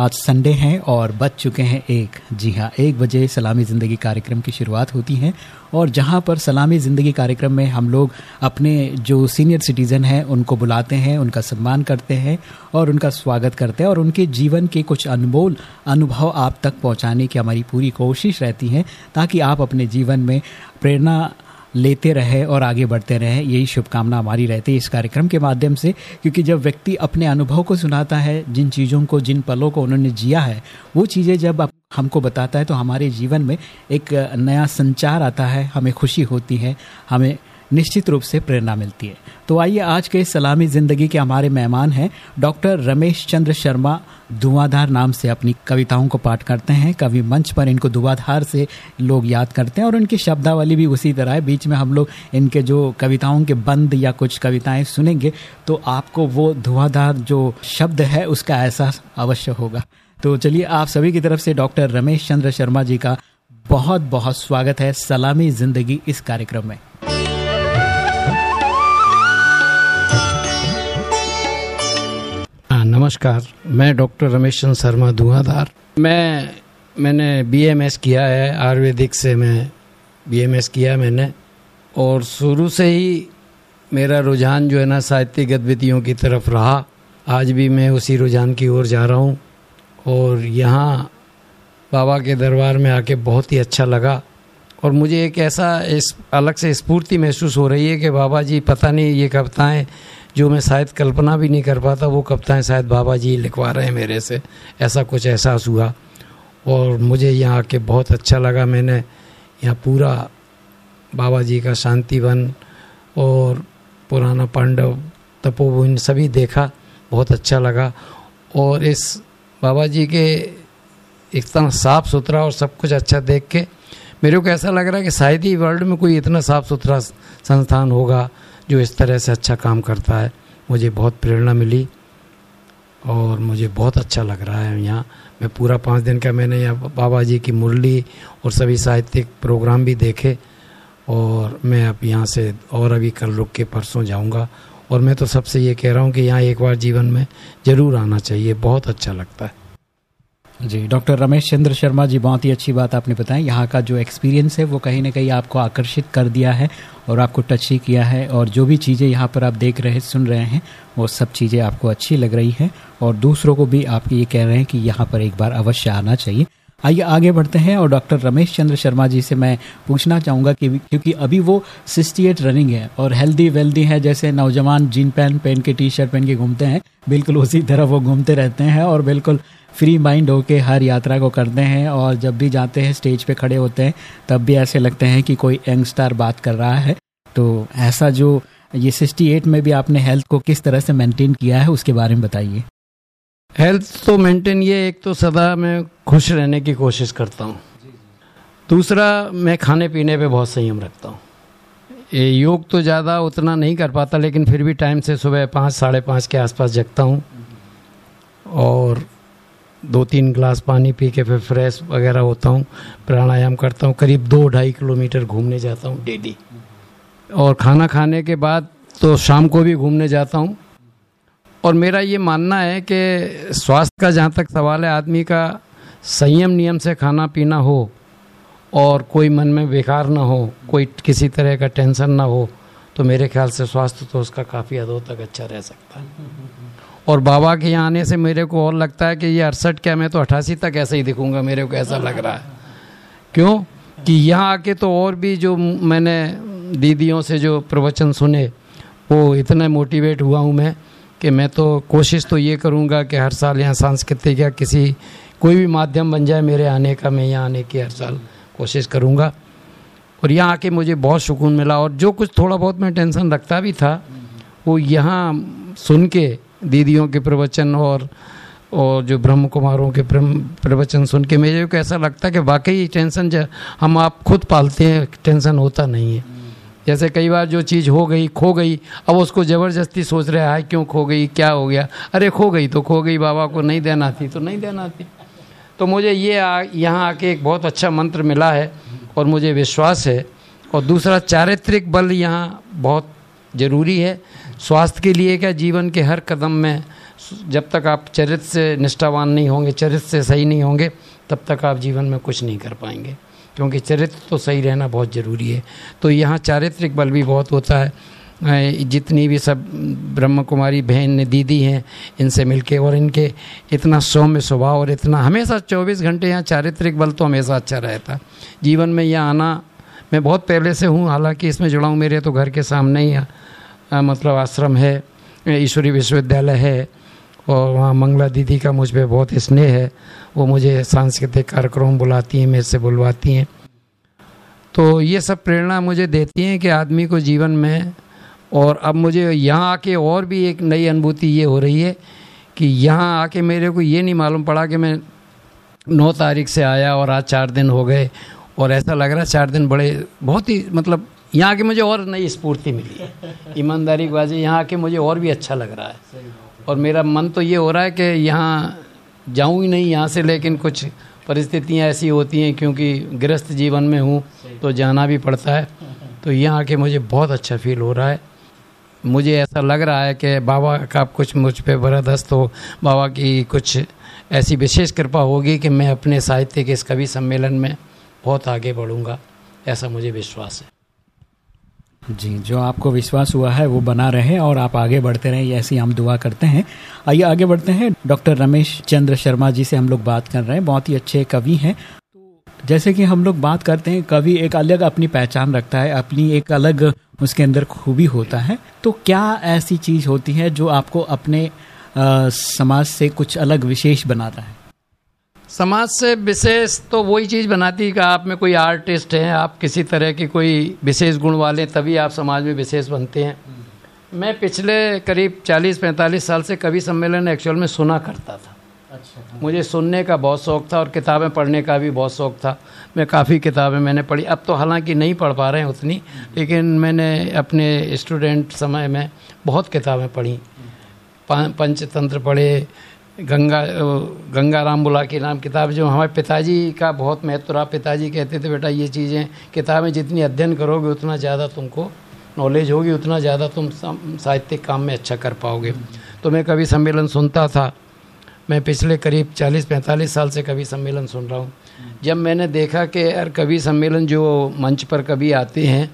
आज संडे हैं और बज चुके हैं एक। जी हाँ एक बजे सलामी ज़िंदगी कार्यक्रम की शुरुआत होती है और जहाँ पर सलामी ज़िंदगी कार्यक्रम में हम लोग अपने जो सीनियर सिटीज़न हैं, उनको बुलाते हैं, उनका सम्मान करते हैं और उनका स्वागत करते हैं और उनके जीवन के कुछ अनमोल अनुभव आप तक पहुँचाने की हमारी पूरी कोशिश रहती है ताकि आप अपने जीवन में प्रेरणा लेते रहे और आगे बढ़ते रहे, यही शुभकामना हमारी रहती है इस कार्यक्रम के माध्यम से, क्योंकि जब व्यक्ति अपने अनुभव को सुनाता है, जिन चीज़ों को, जिन पलों को उन्होंने जिया है, वो चीज़ें जब हमको बताता है तो हमारे जीवन में एक नया संचार आता है, हमें खुशी होती है, हमें निश्चित रूप से प्रेरणा मिलती है। तो आइए आज के सलामी ज़िंदगी के हमारे मेहमान हैं, डॉक्टर रमेश चंद्र शर्मा धुआंधार नाम से अपनी कविताओं को पाठ करते हैं। कवि मंच पर इनको धुआंधार से लोग याद करते हैं और उनकी शब्दावली भी उसी तरह है। बीच में हम लोग इनके जो कविताओं के बंद या कुछ कविताएँ सुनेंगे तो आपको वो धुआंधार जो शब्द है, उसका एहसास अवश्य होगा। तो चलिए, आप सभी की तरफ़ से डॉक्टर रमेश चंद्र शर्मा जी का बहुत बहुत स्वागत है सलामी ज़िंदगी इस कार्यक्रम में। नमस्कार, मैं डॉक्टर रमेश चंद्र शर्मा धुआंधार। मैं, मैंने बीएमएस किया है, आयुर्वेदिक से मैं बीएमएस किया मैंने। और शुरू से ही मेरा रुझान जो है ना साहित्यिक गतिविधियों की तरफ़ रहा। आज भी मैं उसी रुझान की ओर जा रहा हूँ। और यहाँ बाबा के दरबार में आके बहुत ही अच्छा लगा। और मुझे एक ऐसा इस, अलग से स्फूर्ति महसूस हो रही है कि बाबा जी, पता नहीं ये कविताएँ जो मैं शायद कल्पना भी नहीं कर पाता, वो कविताएँ शायद बाबा जी लिखवा रहे हैं मेरे से। ऐसा कुछ एहसास हुआ। और मुझे यहाँ आके बहुत अच्छा लगा। मैंने यहाँ पूरा बाबा जी का शांतिवन और पुराना पांडव तपोवन सभी देखा। बहुत अच्छा लगा। और इस बाबा जी के इतना साफ़ सुथरा और सब कुछ अच्छा देख के मेरे को ऐसा लग रहा है कि शायद ही वर्ल्ड में कोई इतना साफ़ सुथरा संस्थान होगा। जो इस तरह से अच्छा काम करता है, मुझे बहुत प्रेरणा मिली और मुझे बहुत अच्छा लग रहा है यहाँ। मैं पूरा पाँच दिन का मैंने यहाँ बाबा जी की मुरली और सभी साहित्यिक प्रोग्राम भी देखे और मैं अब यहाँ से और अभी कल रुक के परसों जाऊँगा। और मैं तो सबसे ये कह रहा हूँ कि यहाँ एक बार जीवन में ज़रूर आना चाहिए, बहुत अच्छा लगता है। जी, डॉक्टर रमेश चंद्र शर्मा जी, बहुत ही अच्छी बात आपने बताई। यहाँ का जो एक्सपीरियंस है, वो कहीं ना कहीं आपको आकर्षित कर दिया है और आपको टच ही किया है और जो भी चीज़ें यहाँ पर आप देख रहे, सुन रहे हैं, वो सब चीज़ें आपको अच्छी लग रही हैं और दूसरों को भी आप ये कह रहे हैं कि यहाँ पर एक बार अवश्य आना चाहिए। आइए आगे बढ़ते हैं और डॉक्टर रमेश चंद्र शर्मा जी से मैं पूछना चाहूँगा कि क्योंकि अभी वो सिक्सटी एट रनिंग है और हेल्दी वेल्दी है, जैसे नौजवान जीन पैंट पहन के टी शर्ट पहन के घूमते हैं, बिल्कुल उसी तरह वो घूमते रहते हैं और बिल्कुल फ्री माइंड होके हर यात्रा को करते हैं और जब भी जाते हैं, स्टेज पे खड़े होते हैं, तब भी ऐसे लगते हैं कि कोई यंगस्टार बात कर रहा है। तो ऐसा जो ये सिक्सटी एट में भी आपने हेल्थ को किस तरह से मेंटेन किया है, उसके बारे में बताइए। हेल्थ तो मेंटेन, ये एक तो सदा मैं खुश रहने की कोशिश करता हूँ। दूसरा, मैं खाने पीने पे बहुत संयम रखता हूँ। योग तो ज़्यादा उतना नहीं कर पाता, लेकिन फिर भी टाइम से सुबह पाँच, साढ़े पाँच के आसपास जगता हूँ। और दो तीन ग्लास पानी पी के फिर फ्रेश वगैरह होता हूँ, प्राणायाम करता हूँ, करीब दो ढाई किलोमीटर घूमने जाता हूँ डेली। और खाना खाने के बाद तो शाम को भी घूमने जाता हूँ। और मेरा ये मानना है कि स्वास्थ्य का जहाँ तक सवाल है, आदमी का संयम नियम से खाना पीना हो और कोई मन में बेकार ना हो, कोई किसी तरह का टेंशन ना हो तो मेरे ख्याल से स्वास्थ्य तो उसका काफ़ी हदों तक अच्छा रह सकता है। और बाबा के यहाँ आने से मेरे को और लगता है कि ये अड़सठ क्या मैं तो अट्ठासी तक ऐसे ही दिखूँगा, मेरे को ऐसा लग रहा है। क्यों? कि यहाँ आके तो और भी जो मैंने दीदियों से जो प्रवचन सुने, वो इतना मोटिवेट हुआ हूँ मैं कि मैं तो कोशिश तो ये करूँगा कि हर साल यहाँ सांस्कृतिक या किसी, कोई भी माध्यम बन जाए मेरे आने का, मैं यहाँ आने की हर साल कोशिश करूँगा। और यहाँ आके मुझे बहुत सुकून मिला और जो कुछ थोड़ा बहुत मैं टेंशन रखता भी था, वो यहाँ सुन के दीदियों के प्रवचन और और जो ब्रह्म कुमारों के प्रवचन सुन के मुझे को ऐसा लगता है कि वाकई टेंशन हम आप खुद पालते हैं, टेंशन होता नहीं है। जैसे कई बार जो चीज़ हो गई, खो गई, अब उसको ज़बरदस्ती सोच रहे हैं क्यों खो गई, क्या हो गया? अरे खो गई तो खो गई, बाबा को नहीं देना थी तो नहीं देना थी। तो मुझे ये आ, यहाँ आके एक बहुत अच्छा मंत्र मिला है और मुझे विश्वास है। और दूसरा, चारित्रिक बल यहाँ बहुत ज़रूरी है। स्वास्थ्य के लिए क्या जीवन के हर कदम में जब तक आप चरित्र से निष्ठावान नहीं होंगे चरित्र से सही नहीं होंगे तब तक आप जीवन में कुछ नहीं कर पाएँगे। क्योंकि चरित्र तो सही रहना बहुत ज़रूरी है। तो यहाँ चारित्रिक बल भी बहुत होता है। जितनी भी सब ब्रह्म कुमारी बहन दीदी हैं इनसे मिलके और इनके इतना सौम्य स्वभाव और इतना हमेशा 24 घंटे यहाँ चारित्रिक बल तो हमेशा अच्छा रहता। जीवन में यहाँ आना मैं बहुत पहले से हूँ हालाँकि इसमें जुड़ा हूँ मेरे तो घर के सामने ही आ, मतलब आश्रम है ईश्वरी विश्वविद्यालय है, और वहाँ मंगला दीदी का मुझ पर बहुत स्नेह है, वो मुझे सांस्कृतिक कार्यक्रम बुलाती हैं, मेरे से बुलवाती हैं। तो ये सब प्रेरणा मुझे देती हैं कि आदमी को जीवन में, और अब मुझे यहाँ आके और भी एक नई अनुभूति ये हो रही है कि यहाँ आके मेरे को ये नहीं मालूम पड़ा कि मैं नौ तारीख से आया और आज चार दिन हो गए, और ऐसा लग रहा है चार दिन बड़े, बहुत ही मतलब यहाँ आके मुझे और नई स्फूर्ति मिली। है ईमानदारी की बात यहाँ आके मुझे और भी अच्छा लग रहा है। और मेरा मन तो ये हो रहा है कि यहाँ जाऊँ ही नहीं यहाँ से लेकिन कुछ परिस्थितियाँ ऐसी होती हैं क्योंकि गृहस्थ जीवन में हूँ तो जाना भी पड़ता है। तो यहाँ आके मुझे बहुत अच्छा फील हो रहा है। मुझे ऐसा लग रहा है कि बाबा का कुछ मुझ पर बरदस्त हो बाबा की कुछ ऐसी विशेष कृपा होगी कि मैं अपने साहित्य के इस कवि सम्मेलन में बहुत आगे बढ़ूँगा ऐसा मुझे विश्वास है। जी जो आपको विश्वास हुआ है वो बना रहे और आप आगे बढ़ते रहे ऐसी हम दुआ करते हैं। आइए आगे बढ़ते हैं। डॉक्टर रमेश चंद्र शर्मा जी से हम लोग बात कर रहे हैं। बहुत ही अच्छे कवि हैं। जैसे कि हम लोग बात करते हैं कवि एक अलग अपनी पहचान रखता है अपनी एक अलग उसके अंदर खूबी होता है। तो क्या ऐसी चीज़ होती है जो आपको अपने आ, समाज से कुछ अलग विशेष बनाता है? समाज से विशेष तो वही चीज़ बनाती है कि आप में कोई आर्टिस्ट हैं आप किसी तरह की कोई विशेष गुण वाले तभी आप समाज में विशेष बनते हैं। मैं पिछले करीब 40-45 साल से कवि सम्मेलन एक्चुअल में सुना करता था। अच्छा। मुझे सुनने का बहुत शौक़ था और किताबें पढ़ने का भी बहुत शौक़ था। मैं काफ़ी किताबें मैंने पढ़ी। अब तो हालाँकि नहीं पढ़ पा रहे हैं उतनी लेकिन मैंने अपने स्टूडेंट समय में बहुत किताबें पढ़ी। पंचतंत्र पढ़े गंगा गंगा राम बुला के नाम किताब जो हमारे पिताजी का बहुत महत्व रहा। पिताजी कहते थे, बेटा, ये चीज़ें, किताबें जितनी अध्ययन करोगे, उतना ज़्यादा तुमको नॉलेज होगी, उतना ज़्यादा तुम साहित्यिक काम में अच्छा कर पाओगे। तो मैं कभी सम्मेलन सुनता था। मैं पिछले करीब 40-45 साल से कवि सम्मेलन सुन रहा हूँ। जब मैंने देखा कि, यार, कवि सम्मेलन जो मंच पर कभी आते हैं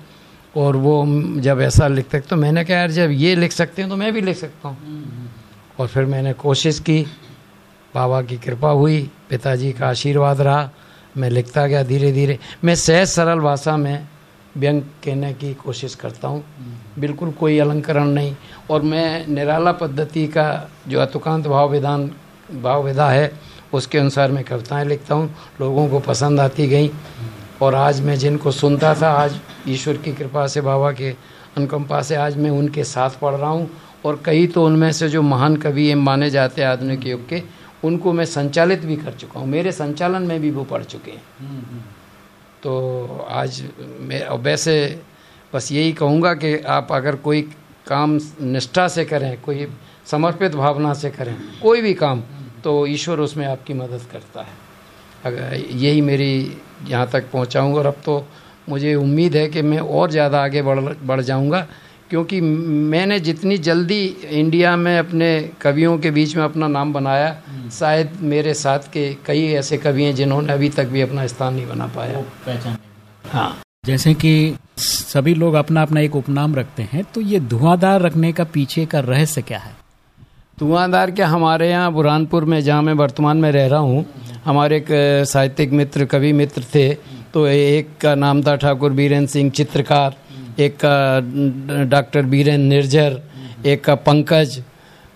और वो जब ऐसा लिखते तो मैंने कहा, यार, जब ये लिख सकते हैं तो मैं भी लिख सकता हूँ। और फिर मैंने कोशिश की, बाबा की कृपा हुई, पिताजी का आशीर्वाद रहा, मैं लिखता गया धीरे धीरे। मैं सहज सरल भाषा में व्यंग कहने की कोशिश करता हूँ। बिल्कुल कोई अलंकरण नहीं। और मैं निराला पद्धति का जो अतुकांत भाव विधान, भाव विधा है, उसके अनुसार मैं कविताएँ लिखता हूँ। लोगों को पसंद आती गई। और आज मैं जिनको सुनता था, आज ईश्वर की कृपा से, बाबा के अनुकंपा से, आज मैं उनके साथ पढ़ रहा हूँ। और कई तो उनमें से जो महान कवि माने जाते हैं आधुनिक युग के उनको मैं संचालित भी कर चुका हूँ। मेरे संचालन में भी वो पढ़ चुके हैं। तो आज मैं वैसे बस यही कहूँगा कि आप अगर कोई काम निष्ठा से करें कोई समर्पित भावना से करें कोई भी काम तो ईश्वर उसमें आपकी मदद करता है। अगर यही मेरी यहाँ तक पहुँचाऊँगा और अब तो मुझे उम्मीद है कि मैं और ज़्यादा आगे बढ़ बढ़ जाऊँगा। क्योंकि मैंने जितनी जल्दी इंडिया में अपने कवियों के बीच में अपना नाम बनाया शायद मेरे साथ के कई ऐसे कवि हैं जिन्होंने अभी तक भी अपना स्थान नहीं बना पाया। पहचान हाँ। जैसे कि सभी लोग अपना अपना एक उपनाम रखते हैं तो ये धुआंधार रखने का पीछे का रहस्य क्या है? धुआंधार क्या? हमारे यहाँ बुरहानपुर में जहाँ मैं वर्तमान में रह रहा हूँ हमारे एक साहित्यिक मित्र कवि मित्र थे तो एक का नाम था ठाकुर बीरेन सिंह चित्रकार। एक डॉक्टर बीरेन निर्जर, एक पंकज,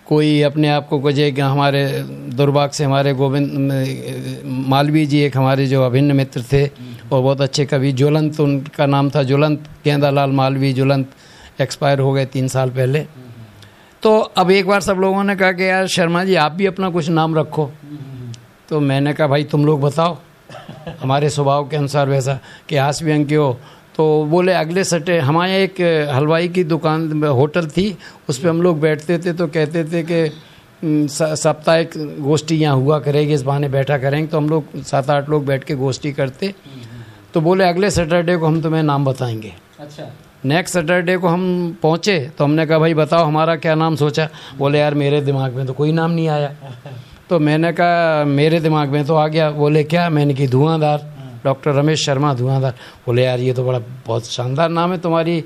कोई अपने आप को कुछ एक हमारे दुर्भाग्य से हमारे गोविंद मालवी जी एक हमारे जो अभिन्न मित्र थे, और बहुत अच्छे कवि, ज्वलंत, उनका नाम था ज्वलंत, गेंदालाल मालवी ज्वलंत, एक्सपायर हो गए तीन साल पहले। तो अब एक बार सब लोगों ने कहा कि यार शर्मा जी, आप भी अपना कुछ नाम रखो। तो मैंने कहा, भाई, तुम लोग बताओ, हमारे स्वभाव के अनुसार वैसा, कि हास व्यंग हो तो बोले अगले सटे हमारे एक हलवाई की दुकान होटल थी उस पर हम लोग बैठते थे तो कहते थे कि साप्ताहिक गोष्ठी यहाँ हुआ करेगी इस बहाने बैठा करेंगे। तो हम लोग सात आठ लोग बैठ के गोष्ठी करते। तो बोले अगले सैटरडे को हम तुम्हें नाम बताएँगे। अच्छा। नेक्स्ट सैटरडे को हम पहुँचे तो हमने कहा भाई बताओ हमारा क्या नाम सोचा? बोले यार मेरे दिमाग में तो कोई नाम नहीं आया। तो मैंने कहा मेरे दिमाग में तो आ गया। बोले क्या? मैंने की धुआंधार। डॉक्टर रमेश शर्मा धुआंधार। बोले, यार, ये तो बड़ा बहुत शानदार नाम है तुम्हारी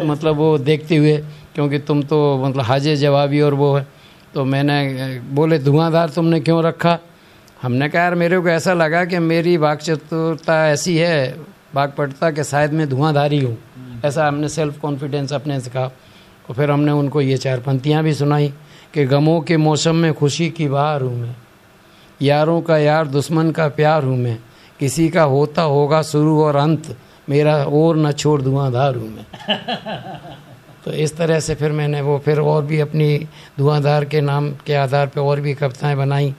मतलब वो देखते हुए, क्योंकि तुम तो मतलब हाजिर जवाबी और वो है। तो मैंने, बोले, धुआंधार तुमने क्यों रखा? हमने कहा, यार, मेरे को ऐसा लगा कि मेरी वाक चतुरता ऐसी है पड़ता कि शायद मैं धुआंधारी हूँ। ऐसा हमने सेल्फ कॉन्फिडेंस अपने से कहा। और फिर हमने उनको ये चार पंक्तियाँ भी सुनाई कि गमों के मौसम में खुशी की बहार हूँ मैं, यारों का यार, दुश्मन का प्यार हूँ मैं किसी का होता होगा शुरू और अंत मेरा और न छोड़ धुआंधार हूँ मैं। तो इस तरह से फिर मैंने वो फिर और भी अपनी धुआंधार के नाम के आधार पर और भी कविताएँ बनाई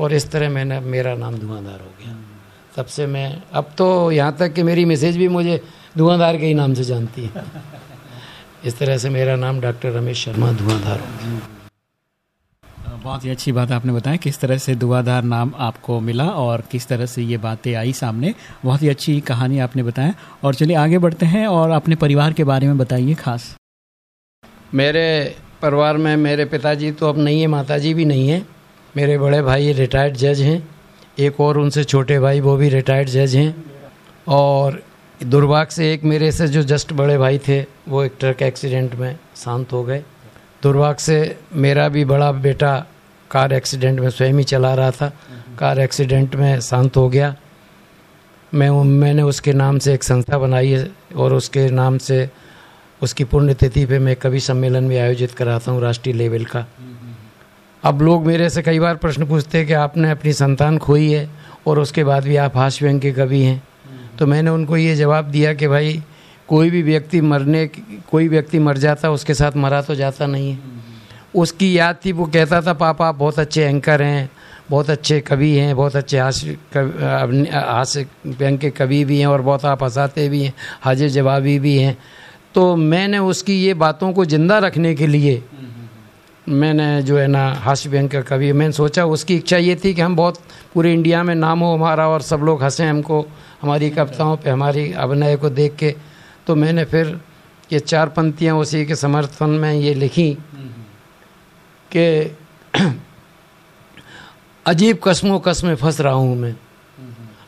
और इस तरह मैंने मेरा नाम धुआंधार हो गया। तब से मैं अब तो यहाँ तक कि मेरी मैसेज भी मुझे धुआंधार के ही नाम से जानती है। इस तरह से मेरा नाम डॉक्टर रमेश शर्मा धुआंधार हो बहुत ही अच्छी बात आपने बताया किस तरह से दुआधार नाम आपको मिला और किस तरह से ये बातें आई सामने। बहुत ही अच्छी कहानी आपने बताया और चलिए आगे बढ़ते हैं और अपने परिवार के बारे में बताइए खास। मेरे परिवार में मेरे पिताजी तो अब नहीं है, माताजी भी नहीं है। मेरे बड़े भाई रिटायर्ड जज हैं। एक और उनसे छोटे भाई, वो भी रिटायर्ड जज हैं। और दुर्भाग्य से एक मेरे से जो जस्ट बड़े भाई थे, वो एक ट्रक एक्सीडेंट में शांत हो गए। दुर्भाग्य से मेरा भी बड़ा बेटा कार एक्सीडेंट में स्वयं ही चला रहा था। कार एक्सीडेंट में शांत हो गया। मैं मैंने उसके नाम से एक संस्था बनाई है और उसके नाम से उसकी पुण्यतिथि पे मैं कवि सम्मेलन भी आयोजित कराता हूँ राष्ट्रीय लेवल का। अब लोग मेरे से कई बार प्रश्न पूछते हैं कि आपने अपनी संतान खोई है और उसके बाद भी आप हास्य व्यंग के कवि हैं। तो मैंने उनको ये जवाब दिया कि भाई कोई भी व्यक्ति मरने कोई व्यक्ति मर जाता, उसके साथ मरा तो जाता नहीं है। उसकी याद थी, वो कहता था, पापा, आप बहुत अच्छे एंकर हैं, बहुत अच्छे कवि हैं, बहुत अच्छे हास्य हास्य व्यंग के कवि भी हैं और बहुत आप हंसाते भी हैं, हाजिर जवाबी भी हैं। तो मैंने उसकी ये बातों को ज़िंदा रखने के लिए मैंने जो है ना हास्य व्यंग का कवि, मैंने सोचा, उसकी इच्छा ये थी कि हम बहुत पूरे इंडिया में नाम हो हमारा और सब लोग हंसें हमको, हमारी कविताओं पे, हमारी अभिनय को देख के। तो मैंने फिर ये चार पंक्तियाँ उसी के समर्थन में ये लिखी कि अजीब कस्मों कस में फंस रहा हूँ मैं।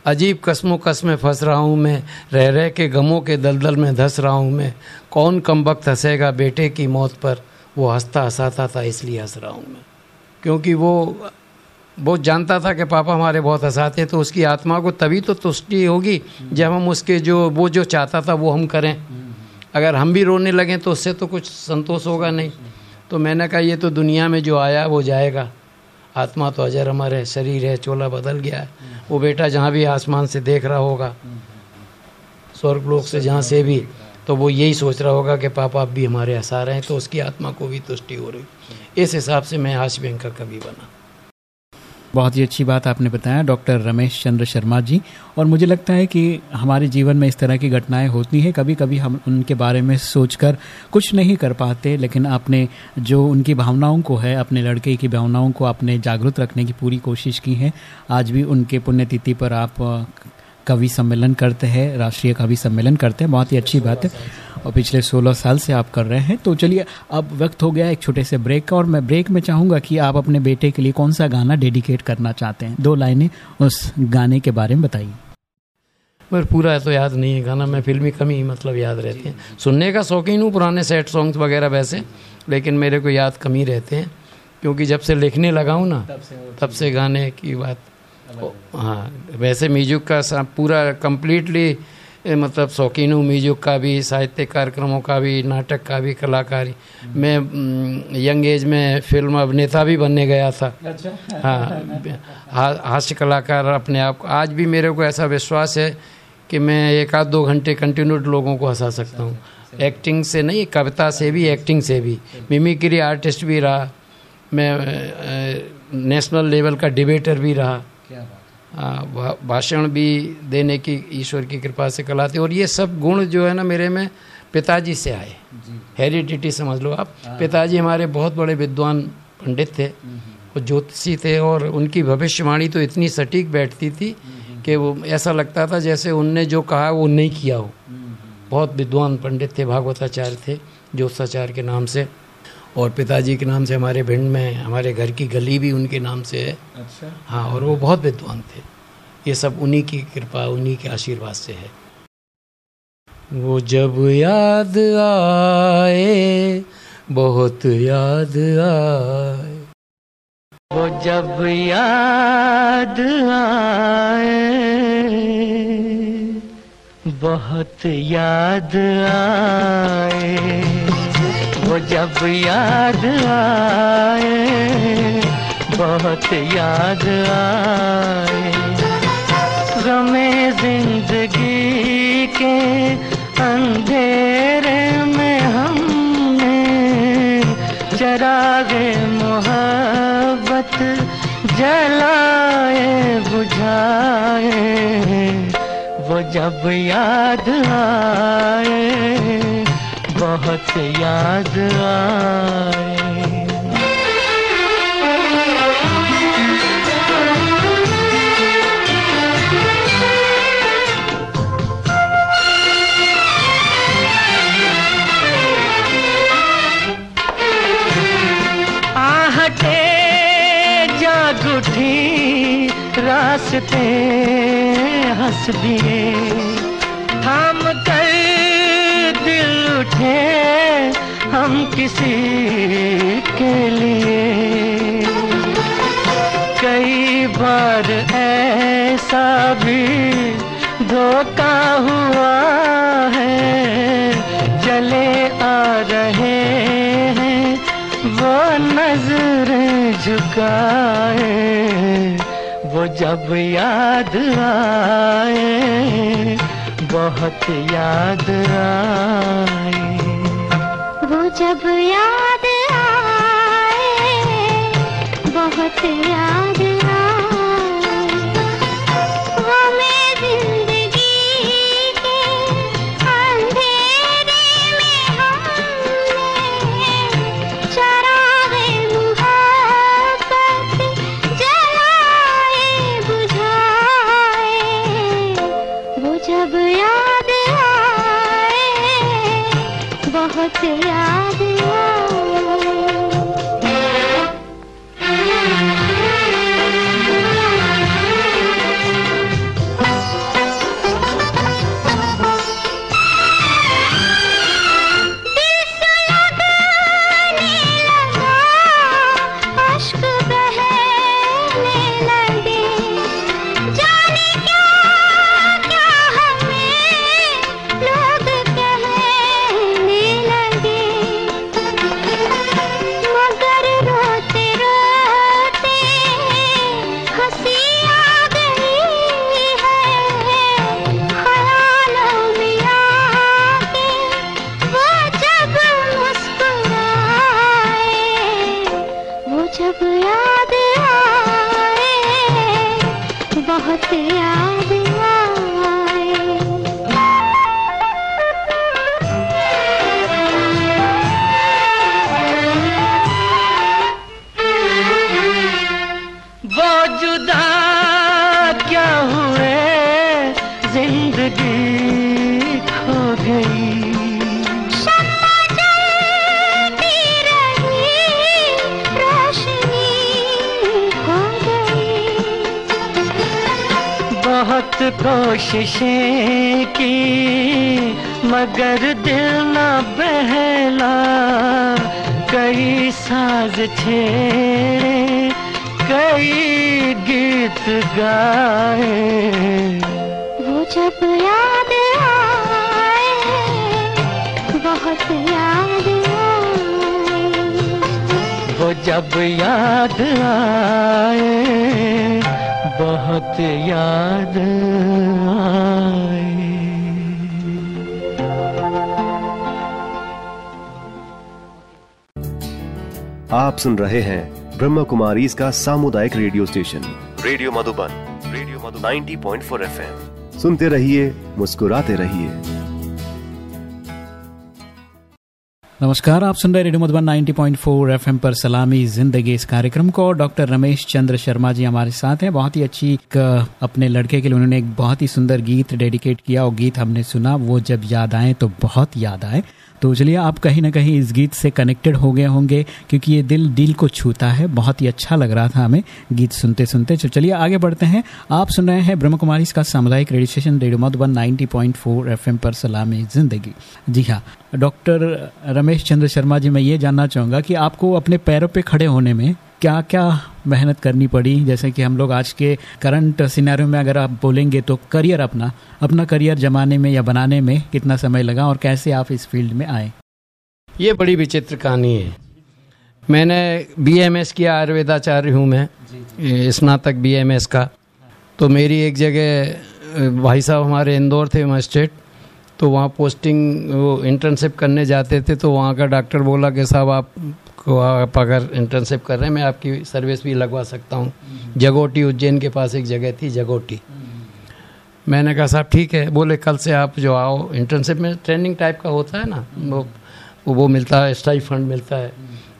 अजीब कस्मों कस में फंस रहा हूँ मैं। रह रह के गमों के दलदल में धस रहा हूँ मैं। कौन कम वक्त हंसेगा बेटे की मौत पर? वो हंसता हंसाता था इसलिए हंस रहा हूँ मैं। क्योंकि वो बहुत जानता था कि पापा हमारे बहुत हंसाते तो उसकी आत्मा को तभी तो तुष्टि होगी जब हम उसके जो, वो जो चाहता था, वो हम करें। अगर हम भी रोने लगें तो उससे तो कुछ संतोष होगा नहीं। तो मैंने कहा, ये तो दुनिया में जो आया, वो जाएगा। आत्मा तो अजर अमर है, शरीर है, चोला बदल गया है। वो बेटा जहाँ भी आसमान से देख रहा होगा, स्वर्ग लोक से जहाँ से भी। तो वो यही सोच रहा होगा कि पापा अब भी हमारे हंसा रहे हैं तो उसकी आत्मा को भी तुष्टि हो रही। इस हिसाब से मैं हाश बैंक का कवि बना। बहुत ही अच्छी बात आपने बताया, डॉक्टर रमेश चंद्र शर्मा जी। और मुझे लगता है कि हमारे जीवन में इस तरह की घटनाएँ होती हैं। कभी कभी हम उनके बारे में सोचकर कुछ नहीं कर पाते, लेकिन आपने जो उनकी भावनाओं को है, अपने लड़के की भावनाओं को आपने जागरूक रखने की पूरी कोशिश की है, आज भी उनके पुण्यतिथि पर आप कवि सम्मेलन करते हैं राष्ट्रीय कवि सम्मेलन करते हैं बहुत ही अच्छी बात है। और पिछले 16 साल से आप कर रहे हैं। तो चलिए अब वक्त हो गया एक छोटे से ब्रेक का और मैं ब्रेक में चाहूँगा कि आप अपने बेटे के लिए कौन सा गाना डेडिकेट करना चाहते हैं। दो लाइनें उस गाने के बारे में बताइए। पर पूरा तो याद नहीं है गाना मैं फिल्मी कम ही मतलब याद रहते हैं। सुनने का शौकीन हूँ पुराने सेट सॉन्ग्स वगैरह वैसे लेकिन मेरे को याद कम ही रहते हैं क्योंकि जब से लिखने लगा हूँ ना तब से गाने की बात हाँ वैसे म्यूज़िक का पूरा कम्प्लीटली मतलब शौकीन हूँ म्यूज़िक का भी साहित्य कार्यक्रमों का भी नाटक का भी कलाकारी। मैं यंग एज में फ़िल्म अभिनेता भी बनने गया था। अच्छा। हाँ हास्य कलाकार अपने आप को आज भी मेरे को ऐसा विश्वास है कि मैं एक आध दो घंटे कंटिन्यूड लोगों को हंसा सकता हूँ। एक्टिंग से नहीं कविता से भी एक्टिंग से भी। मिमिक्री आर्टिस्ट भी रहा। मैं नेशनल लेवल का डिबेटर भी रहा। भाषण भी देने की ईश्वर की कृपा से कला थी और ये सब गुण जो है ना मेरे में पिताजी से आए। हेरिडिटी समझ लो आप। हाँ। पिताजी हमारे बहुत बड़े विद्वान पंडित थे। वो ज्योतिषी थे और उनकी भविष्यवाणी तो इतनी सटीक बैठती थी कि वो ऐसा लगता था जैसे उनने जो कहा वो नहीं किया हो। बहुत विद्वान पंडित थे भागवताचार्य थे ज्योतिषाचार्य के नाम से। और पिताजी के नाम से हमारे भिंड में हमारे घर की गली भी उनके नाम से है। अच्छा। हाँ और वो बहुत विद्वान थे। ये सब उन्हीं की कृपा उन्हीं के आशीर्वाद से है। वो जब याद आए बहुत याद आए। वो जब याद आए बहुत याद आए। वो जब याद आए, बहुत याद आए। गमे ज़िंदगी के अंधेरे में हमने चरागे मोहब्बत जलाए, बुझाए। वो जब याद आए बहुत याद आए। रास्ते हंस दिए। उठे हम किसी के लिए। कई बार ऐसा भी धोखा हुआ है। चले आ रहे हैं, वो नज़र झुकाए। वो जब याद आए, बहुत याद आए। जब याद आए बहुत याद सुन रहे हैं ब्रह्म कुमारी इसका सामुदायिक radio station. Radio Madhuban radio Madhu 90.4 FM. सुनते रहिए मुस्कुराते रहिए। नमस्कार आप सुन रहे रेडियो मधुबन 90.4 एफएम पर सलामी ज़िंदगी इस कार्यक्रम को। डॉक्टर रमेश चंद्र शर्मा जी हमारे साथ हैं। बहुत ही अच्छी एक, अपने लड़के के लिए उन्होंने एक बहुत ही सुंदर गीत डेडिकेट किया और गीत हमने सुना वो जब याद आए तो बहुत याद आए। तो चलिए, आप कहीं ना कहीं इस गीत से कनेक्टेड हो गए होंगे, क्योंकि ये दिल दिल को छूता है। बहुत ही अच्छा लग रहा था हमें गीत सुनते सुनते। तो चलिए, आगे बढ़ते हैं। आप सुन रहे हैं ब्रह्म कुमारी इसका सामुदायिक radio station, radio Madhuban 90.4 FM पर सलामी ज़िंदगी। जी हाँ डॉक्टर रमेश चंद्र शर्मा जी, मैं ये जानना चाहूँगा कि आपको अपने पैरों पे खड़े होने में क्या क्या मेहनत करनी पड़ी? जैसे कि हम लोग आज के करंट सिनेरियो में अगर आप बोलेंगे तो करियर अपना अपना करियर जमाने में या बनाने में कितना समय लगा और कैसे आप इस फ़ील्ड में आए? ये बड़ी विचित्र कहानी है। मैंने बी एम एस किया आयुर्वेदाचार्य हूँ मैं। स्नातक बी एम एस का। तो मेरी एक जगह भाई साहब हमारे इंदौर थे मजिस्ट्रेट तो वहाँ पोस्टिंग वो इंटर्नशिप करने जाते थे तो वहाँ का डॉक्टर बोला कि साहब आप को आप अगर इंटर्नशिप कर रहे हैं मैं आपकी सर्विस भी लगवा सकता हूँ। जगोटी उज्जैन के पास एक जगह थी जगोटी। मैंने कहा साहब ठीक है। बोले कल से आप जो आओ इंटर्नशिप में ट्रेनिंग टाइप का होता है ना वो वो मिलता है स्टाइल फंड मिलता है।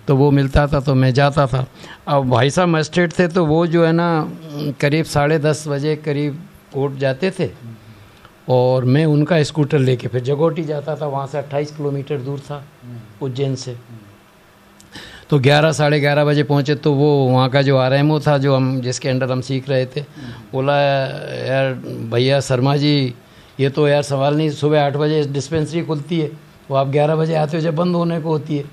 तो वो मिलता था तो मैं जाता था। अब भाई साहब मजिस्ट्रेट थे तो वो जो है ना करीब साढ़े दस बजे करीब कोर्ट जाते थे। और मैं उनका स्कूटर लेके फिर जगोटी जाता था वहाँ से अट्ठाईस किलोमीटर दूर था उज्जैन से। तो ग्यारह, साढ़े ग्यारह बजे पहुँचे तो वो वहाँ का जो आरएमओ था, जो हम, जिसके अंडर हम सीख रहे थे, बोला, यार, भैया शर्मा जी, ये तो यार सवाल नहीं, सुबह आठ बजे डिस्पेंसरी खुलती है वो आप ग्यारह बजे आते हो जब बंद होने को होती है।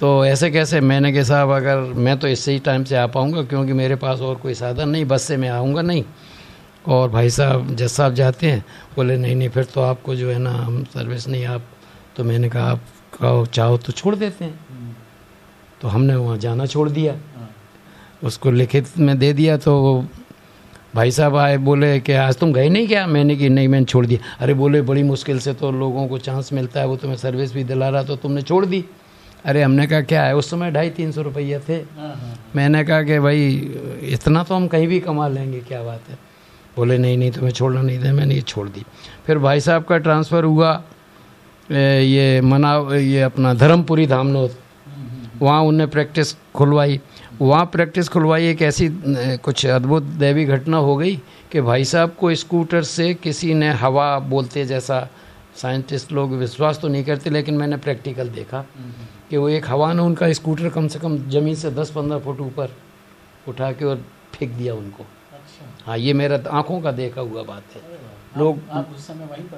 तो ऐसे कैसे, मैंने के साहब, अगर मैं तो इससे ही टाइम से आ पाऊँगा, क्योंकि मेरे पास और कोई साधन नहीं, बस से मैं आऊँगा नहीं। और भाई साहब, जज साहब जाते हैं, बोले, नहीं नहीं, फिर तो आपको जो है ना, हम सर्विस नहीं, आप तो मैंने कहा, आप कहो चाहो तो छोड़ देते हैं। तो हमने वहाँ जाना छोड़ दिया। उसको लिखित में दे दिया तो भाई साहब आए बोले कि आज तुम गए नहीं क्या? मैंने कि नहीं मैंने छोड़ दिया। अरे बोले बड़ी मुश्किल से तो लोगों को चांस मिलता है वो तुम्हें सर्विस भी दिला रहा तो तुमने छोड़ दी। अरे हमने कहा क्या है? उस समय ढाई तीन सौ रुपये थे। मैंने कहा कि भाई इतना तो हम कहीं भी कमा लेंगे क्या बात है? बोले नहीं नहीं तुम्हें छोड़ना नहीं था मैंने ये छोड़ दी। फिर भाई साहब का ट्रांसफ़र हुआ ये मना ये अपना धर्मपुरी धामनोद। वहाँ उनने प्रैक्टिस खुलवाई। वहाँ प्रैक्टिस खुलवाई एक ऐसी कुछ अद्भुत दैवी घटना हो गई कि भाई साहब को स्कूटर से किसी ने हवा बोलते जैसा साइंटिस्ट लोग विश्वास तो नहीं करते लेकिन मैंने प्रैक्टिकल देखा कि वो एक हवा ने उनका स्कूटर कम से कम ज़मीन से 10-15 फुट ऊपर उठा के और फेंक दिया उनको। अच्छा। हाँ ये मेरा आँखों का देखा हुआ बात है। लोग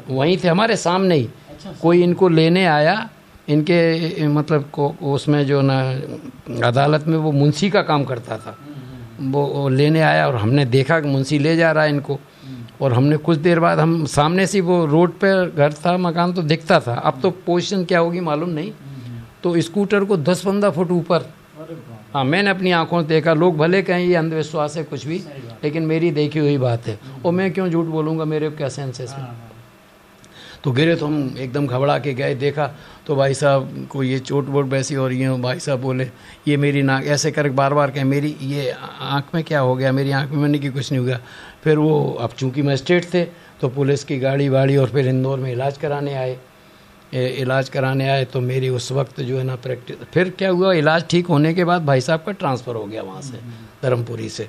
वहीं थे? हमारे सामने ही। अच्छा, कोई इनको लेने आया इनके मतलब को, उसमें जो ना, अदालत में वो मुंशी का काम करता था। वो लेने आया और हमने देखा कि मुंशी ले जा रहा है इनको। और हमने कुछ देर बाद हम सामने से वो रोड पर घर था, मकान तो दिखता था। अब तो पोजिशन क्या होगी मालूम नहीं। तो स्कूटर को दस पंद्रह फुट ऊपर। हाँ मैंने अपनी आँखों से देखा, लोग भले कहें ये अंधविश्वास है, कुछ भी, लेकिन मेरी देखी हुई बात है। और मैं क्यों झूठ बोलूँगा? मेरे क्या सेंस है तो गिरे तो हम एकदम घबरा के गए, देखा तो भाई साहब को ये चोट वोट वैसी हो रही है, भाई साहब बोले, ये मेरी नाक, ऐसे कर बार बार कहें, मेरी ये आँख में क्या हो गया? मेरी आँख में मैंने कि कुछ नहीं हो गया। फिर वो, अब चूँकि मजिस्ट्रेट थे तो पुलिस की गाड़ी वाड़ी और फिर इंदौर में इलाज कराने आए। इलाज कराने आए तो मेरी उस वक्त जो है ना प्रैक्टिस, फिर क्या हुआ, इलाज ठीक होने के बाद भाई साहब का ट्रांसफ़र हो गया वहाँ से, धर्मपुरी से।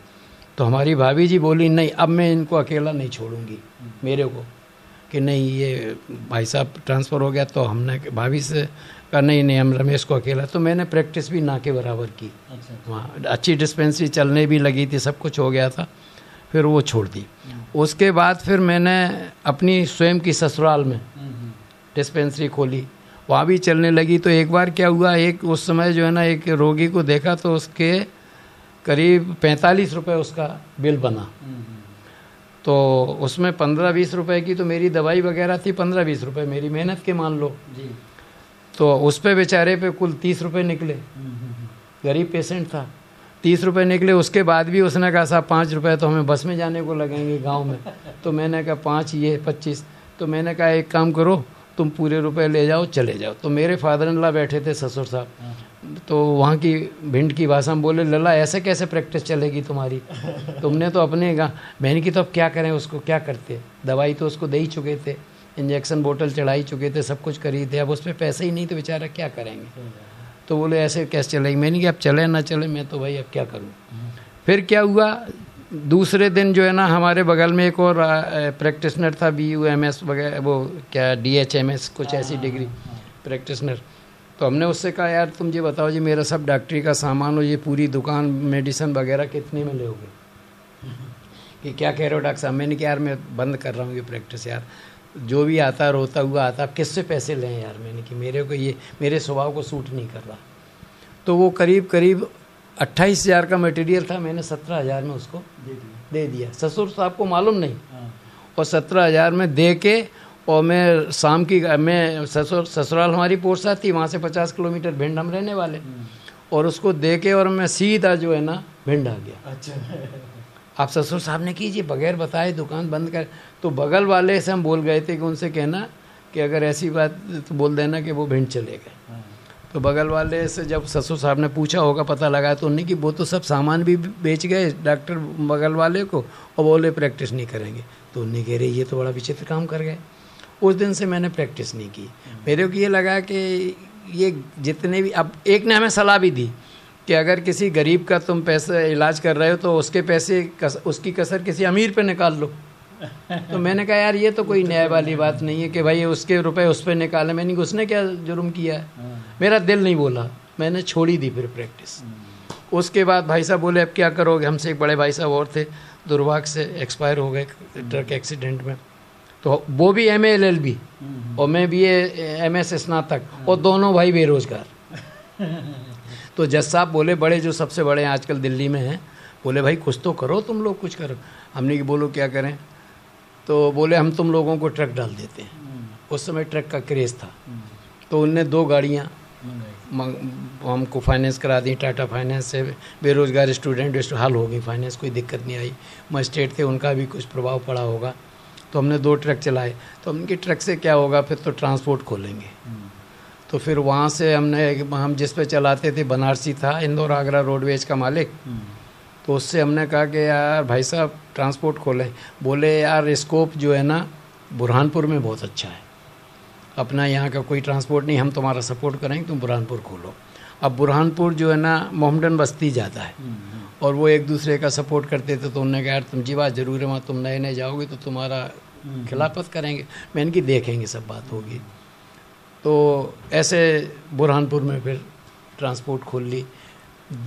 तो हमारी भाभी जी बोली, नहीं, अब मैं इनको अकेला नहीं छोड़ूँगी, मेरे को। कि नहीं ये भाई साहब ट्रांसफ़र हो गया तो हमने भाभी से कहा नहीं नहीं हम रमेश को अकेला तो मैंने प्रैक्टिस भी ना के बराबर की। अच्छा, अच्छा। वहाँ अच्छी डिस्पेंसरी चलने भी लगी थी सब कुछ हो गया था फिर वो छोड़ दी। उसके बाद फिर मैंने अपनी स्वयं की ससुराल में डिस्पेंसरी खोली। वहाँ भी चलने लगी तो एक बार क्या हुआ एक उस समय जो है ना एक रोगी को देखा तो उसके करीब पैंतालीस रुपये उसका बिल बना। तो उसमें पंद्रह बीस रुपए की तो मेरी दवाई वगैरह थी पंद्रह बीस रुपए मेरी मेहनत के मान लो। जी। तो उस पर बेचारे पे कुल तीस रुपए निकले। गरीब पेशेंट था। तीस रुपए निकले उसके बाद भी उसने कहा साहब पाँच रुपए तो हमें बस में जाने को लगेंगे गाँव में। तो मैंने कहा पाँच ये पच्चीस। तो मैंने कहा एक काम करो तुम पूरे रुपए ले जाओ चले जाओ। तो मेरे फादर इन ला बैठे थे ससुर साहब। तो वहाँ की भिंड की भाषा में बोले लला ऐसे कैसे प्रैक्टिस चलेगी तुम्हारी? तुमने तो अपने बहन की तो अब क्या करें उसको क्या करते? दवाई तो उसको दे ही चुके थे इंजेक्शन बोतल चढ़ाई चुके थे सब कुछ करी थे अब उस पर पैसे ही नहीं तो बेचारा क्या करेंगे? तो बोले ऐसे कैसे चलेगी? मैंने कहा अब चले ना चले मैं तो भाई अब क्या करूँ? फिर क्या हुआ? दूसरे दिन जो है ना हमारे बगल में एक और प्रैक्टिसनर था बी यू एम एस वगैरह वो क्या डी एच एम एस कुछ ऐसी डिग्री प्रैक्टिसनर तो हमने उससे कहा यार तुम ये बताओ जी मेरा सब डॉक्टरी का सामान हो ये पूरी दुकान मेडिसिन वगैरह कितने में लोगे? कि क्या कह रहे हो डॉक्टर साहब? मैंने कहा यार मैं बंद कर रहा हूँ ये प्रैक्टिस यार। जो भी आता रोता हुआ आता किससे पैसे लें यार? मैंने कि मेरे को ये मेरे स्वभाव को सूट नहीं कर रहा। तो वो करीब करीब अट्ठाईस हज़ार का मटेरियल था मैंने सत्रह हज़ार में उसको दे दिया। दे दिया। ससुर साहब को मालूम नहीं। और सत्रह हज़ार में दे के और मैं शाम की मैं ससुर ससुराल हमारी पोरसा थी वहाँ से पचास किलोमीटर भिंड हम रहने वाले। और उसको दे के और मैं सीधा जो है ना भिंड आ गया। अच्छा। आप ससुर साहब ने कीजिए बगैर बताए दुकान बंद कर। तो बगल वाले से हम बोल गए थे कि उनसे कहना कि अगर ऐसी बात तो बोल देना कि वो भिंड चले गए। हाँ। तो बगल वाले से जब ससुर साहब ने पूछा होगा पता लगा तो उन्हें कि वो तो सब सामान भी बेच गए डॉक्टर बगल वाले को और बोले प्रैक्टिस नहीं करेंगे। तो उन्हें कह रहे ये तो बड़ा विचित्र काम कर गए। उस दिन से मैंने प्रैक्टिस नहीं की। मेरे को ये लगा कि ये जितने भी अब एक ने हमें सलाह भी दी कि अगर किसी गरीब का तुम पैसे इलाज कर रहे हो तो उसके पैसे कस, उसकी कसर किसी अमीर पे निकाल लो। तो मैंने कहा यार ये तो कोई न्याय वाली बात नहीं है कि भाई उसके रुपए उस पर निकाले। मैंने उसने क्या जुर्म किया है? मेरा दिल नहीं बोला। मैंने छोड़ी दी फिर प्रैक्टिस। उसके बाद भाई साहब बोले अब क्या करोगे? हमसे एक बड़े भाई साहब और थे दुर्भाग्य से एक्सपायर हो गए ट्रक एक्सीडेंट में। तो वो भी एम एल एल बी और मैं भी एम एस स्नातक और दोनों भाई बेरोजगार। तो जज साहब बोले बड़े जो सबसे बड़े हैं आजकल दिल्ली में हैं। बोले भाई कुछ तो करो तुम लोग कुछ करो। हमने कि बोलो क्या करें? तो बोले हम तुम लोगों को ट्रक डाल देते हैं। उस समय ट्रक का क्रेज़ था। तो उनने दो गाड़ियाँ हमको फाइनेंस करा दी टाटा फाइनेंस से। बेरोजगार स्टूडेंट हाल हो गई फाइनेंस कोई दिक्कत नहीं आई। मजिस्ट्रेट थे उनका भी कुछ प्रभाव पड़ा होगा। तो हमने दो ट्रक चलाए। तो उनके ट्रक से क्या होगा फिर तो ट्रांसपोर्ट खोलेंगे। तो फिर वहाँ से हमने हम जिस पे चलाते थे बनारसी था इंदौर आगरा रोडवेज़ का मालिक। तो उससे हमने कहा कि यार भाई साहब ट्रांसपोर्ट खोलें। बोले यार स्कोप जो है ना बुरहानपुर में बहुत अच्छा है। अपना यहाँ का कोई ट्रांसपोर्ट नहीं हम तुम्हारा सपोर्ट करेंगे तुम बुरहानपुर खोलो। अब बुरहानपुर जो है ना मोहम्मदन बस्ती ज़्यादा है। और वो एक दूसरे का सपोर्ट करते थे तो उन्होंने कहा यार तुम जी बात ज़रूर है वहाँ तुम नए नए जाओगे तो तुम्हारा खिलाफत करेंगे। मैंने की देखेंगे सब बात होगी। तो ऐसे बुरहानपुर में फिर ट्रांसपोर्ट खोल ली।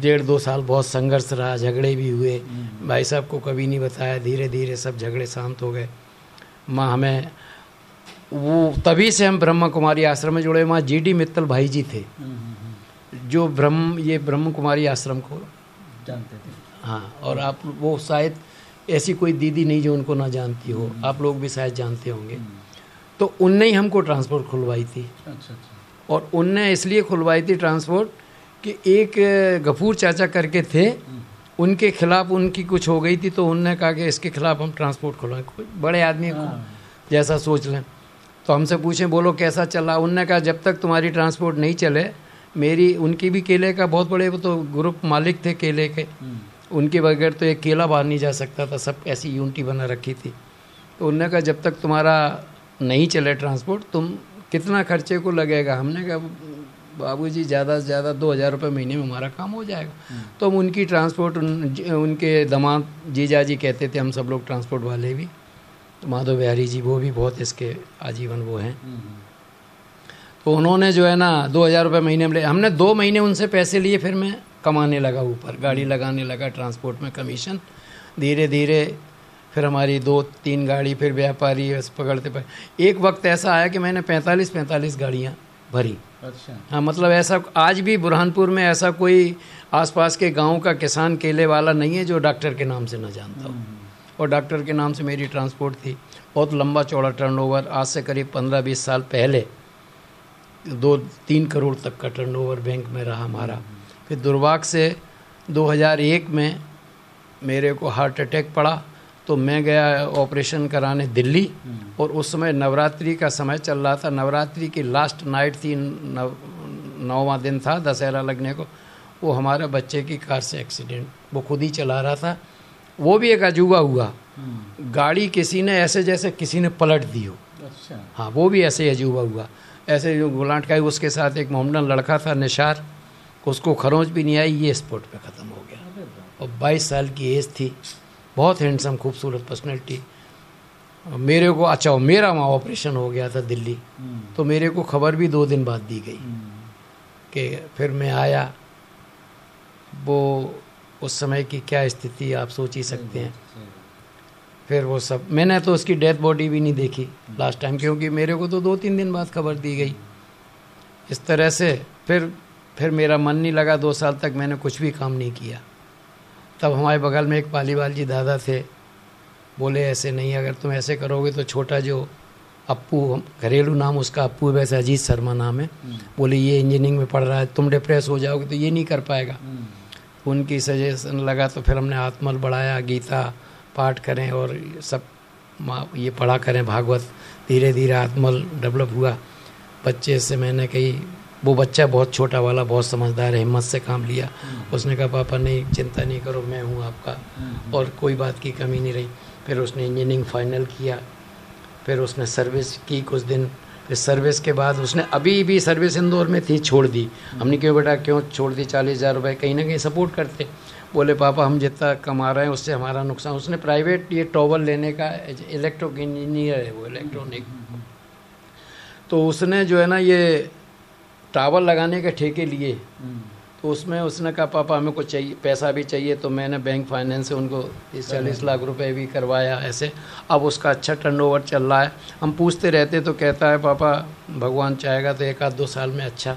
डेढ़ दो साल बहुत संघर्ष रहा झगड़े भी हुए। भाई साहब को कभी नहीं बताया धीरे धीरे सब झगड़े शांत हो गए। माँ हमें वो तभी से हम ब्रह्मा कुमारी आश्रम में जुड़े वहाँ जी डी मित्तल भाई जी थे। जो ब्रह्म ये ब्रह्म कुमारी आश्रम को जानते थे। हाँ और आप वो शायद ऐसी कोई दीदी नहीं जो उनको ना जानती हो। आप लोग भी शायद जानते होंगे। तो उनने ही हमको ट्रांसपोर्ट खुलवाई थी। अच्छा अच्छा और उनने इसलिए खुलवाई थी ट्रांसपोर्ट कि एक गफूर चाचा करके थे। उनके खिलाफ उनकी कुछ हो गई थी तो उनने कहा कि इसके खिलाफ हम ट्रांसपोर्ट खुलवाएँ। बड़े आदमी को हाँ। जैसा सोच लें। तो हमसे पूछें बोलो कैसा चला? उनने कहा जब तक तुम्हारी ट्रांसपोर्ट नहीं चले मेरी उनकी भी केले का बहुत बड़े वो तो ग्रुप मालिक थे केले के। हम्म। उनके बगैर तो एक केला बाहर नहीं जा सकता था सब ऐसी यूनिटी बना रखी थी। तो उनने कहा जब तक तुम्हारा नहीं चले ट्रांसपोर्ट तुम कितना खर्चे को लगेगा? हमने कहा बाबू जी ज़्यादा से ज़्यादा दो हज़ार रुपये महीने में हमारा काम हो जाएगा। हम्म। तो हम उनकी ट्रांसपोर्ट उन, उनके दमाद जीजा जी कहते थे हम सब लोग ट्रांसपोर्ट वाले भी। तो माधव बिहारी जी वो भी बहुत इसके आजीवन वो हैं। तो उन्होंने जो है ना दो हज़ार रुपये महीने में हमने दो महीने उनसे पैसे लिए फिर मैं कमाने लगा ऊपर गाड़ी लगाने लगा ट्रांसपोर्ट में कमीशन धीरे धीरे फिर हमारी दो तीन गाड़ी फिर व्यापारी बस पकड़ते पकड़ते एक वक्त ऐसा आया कि मैंने पैंतालीस पैंतालीस गाड़ियाँ भरी। अच्छा। हाँ मतलब ऐसा आज भी बुरहानपुर में ऐसा कोई आसपास के गाँव का किसान केले वाला नहीं है जो डॉक्टर के नाम से ना जानता हो। और डॉक्टर के नाम से मेरी ट्रांसपोर्ट थी। बहुत लंबा चौड़ा टर्नओवर आज से करीब पंद्रह बीस साल पहले। दो तीन करोड़ तक का टर्नओवर बैंक में रहा हमारा। फिर दुर्भाग्य से 2001 में मेरे को हार्ट अटैक पड़ा तो मैं गया ऑपरेशन कराने दिल्ली और उस समय नवरात्रि का समय चल रहा था। नवरात्रि की लास्ट नाइट थी नव नौवा दिन था दशहरा लगने को। वो हमारे बच्चे की कार से एक्सीडेंट वो खुद ही चला रहा था। वो भी एक अजूबा हुआ। गाड़ी किसी ने ऐसे जैसे किसी ने पलट दी हो। अच्छा। हाँ वो भी ऐसे ही अजूबा हुआ। ऐसे जो गुलाट का उसके साथ एक मोहम्मदन लड़का था निशार उसको खरोंच भी नहीं आई ये स्पोर्ट पे ख़त्म हो गया। और 22 साल की एज थी बहुत हैंडसम खूबसूरत पर्सनैलिटी मेरे को अच्छा मेरा वहाँ ऑपरेशन हो गया था दिल्ली। तो मेरे को खबर भी दो दिन बाद दी गई कि फिर मैं आया। वो उस समय की क्या स्थिति आप सोच ही सकते हैं। फिर वो सब मैंने तो उसकी डेथ बॉडी भी नहीं देखी लास्ट टाइम क्योंकि मेरे को तो दो तीन दिन बाद खबर दी गई। इस तरह से फिर फिर मेरा मन नहीं लगा दो साल तक मैंने कुछ भी काम नहीं किया। तब हमारे बगल में एक पालीवाल जी दादा थे बोले ऐसे नहीं अगर तुम ऐसे करोगे तो छोटा जो अप्पू घरेलू नाम उसका अप्पू वैसे अजीत शर्मा नाम है। बोले ये इंजीनियरिंग में पढ़ रहा है तुम डिप्रेस हो जाओगे तो ये नहीं कर पाएगा। उनकी सजेशन लगा तो फिर हमने आत्मल बढ़ाया गीता पाठ करें और सब मा- ये पढ़ा करें भागवत। धीरे धीरे आत्मल डेवलप हुआ। बच्चे से मैंने कही वो बच्चा बहुत छोटा वाला बहुत समझदार है हिम्मत से काम लिया। उसने कहा पापा नहीं चिंता नहीं करो मैं हूँ आपका। और कोई बात की कमी नहीं रही। फिर उसने इंजीनियरिंग फाइनल किया। फिर उसने सर्विस की कुछ दिन। फिर सर्विस के बाद उसने अभी भी सर्विस इंदौर में थी छोड़ दी। हमने क्यों बेटा क्यों छोड़ दी? चालीस हज़ार रुपये कहीं ना कहीं सपोर्ट करते। बोले पापा हम जितना कमा रहे हैं उससे हमारा नुकसान। उसने प्राइवेट ये टॉवल लेने का इलेक्ट्रिक इंजीनियर है वो इलेक्ट्रॉनिक तो उसने जो है ना ये टावर लगाने के ठेके लिए। तो उसमें उसने कहा पापा हमें कुछ चाहिए पैसा भी चाहिए। तो मैंने बैंक फाइनेंस से उनको तीस चालीस लाख रुपए भी करवाया ऐसे। अब उसका अच्छा टर्नओवर चल रहा है। हम पूछते रहते तो कहता है पापा भगवान चाहेगा तो एक आध दो साल में अच्छा।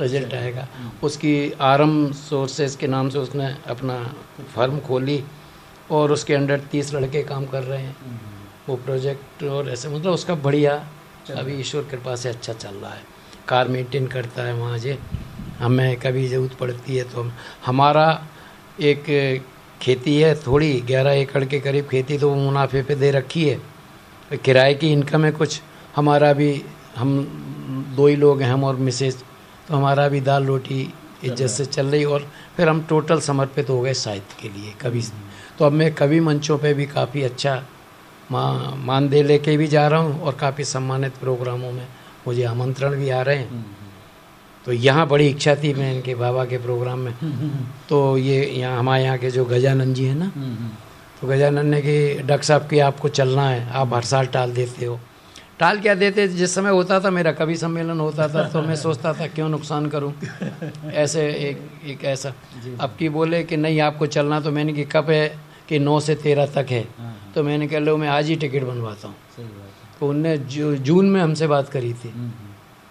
रिज़ल्ट आएगा। उसकी आरम सोर्सेज के नाम से उसने अपना फर्म खोली और उसके अंडर तीस लड़के काम कर रहे हैं। वो प्रोजेक्ट और ऐसे मतलब उसका बढ़िया अभी ईश्वर कृपा से अच्छा चल रहा है। कार मेंटेन करता है वहाँ जे हमें कभी ज़रूरत पड़ती है तो हम हमारा एक खेती है थोड़ी ग्यारह एकड़ के करीब खेती तो वो मुनाफे पे दे रखी है। किराए की इनकम है कुछ। हमारा भी हम दो ही लोग हैं हम और मिसेज तो हमारा भी दाल रोटी इज़्ज़त से चल रही और फिर हम टोटल समर्पित हो गए साहित्य के लिए कभी तो अब मैं कवि मंचों पे भी काफ़ी अच्छा मा मानदेय लेके भी जा रहा हूँ और काफ़ी सम्मानित प्रोग्रामों में मुझे आमंत्रण भी आ रहे हैं। तो यहाँ बड़ी इच्छा थी मैं इनके बाबा के प्रोग्राम में। तो ये यहाँ हमारे यहाँ के जो गजानंद जी हैं ना तो गजानंद ने कि डॉक्टर साहब की आपको चलना है आप हर साल टाल देते हो। टाल क्या देते? जिस समय होता था मेरा कवि सम्मेलन होता था तो मैं सोचता था क्यों नुकसान करूँ? ऐसे एक एक ऐसा। अब की बोले कि नहीं आपको चलना तो मैंने कि कब है कि नौ से तेरह तक है। तो मैंने कह लो मैं आज ही टिकट बनवाता हूँ। तो उनने जू, जून में हमसे बात करी थी।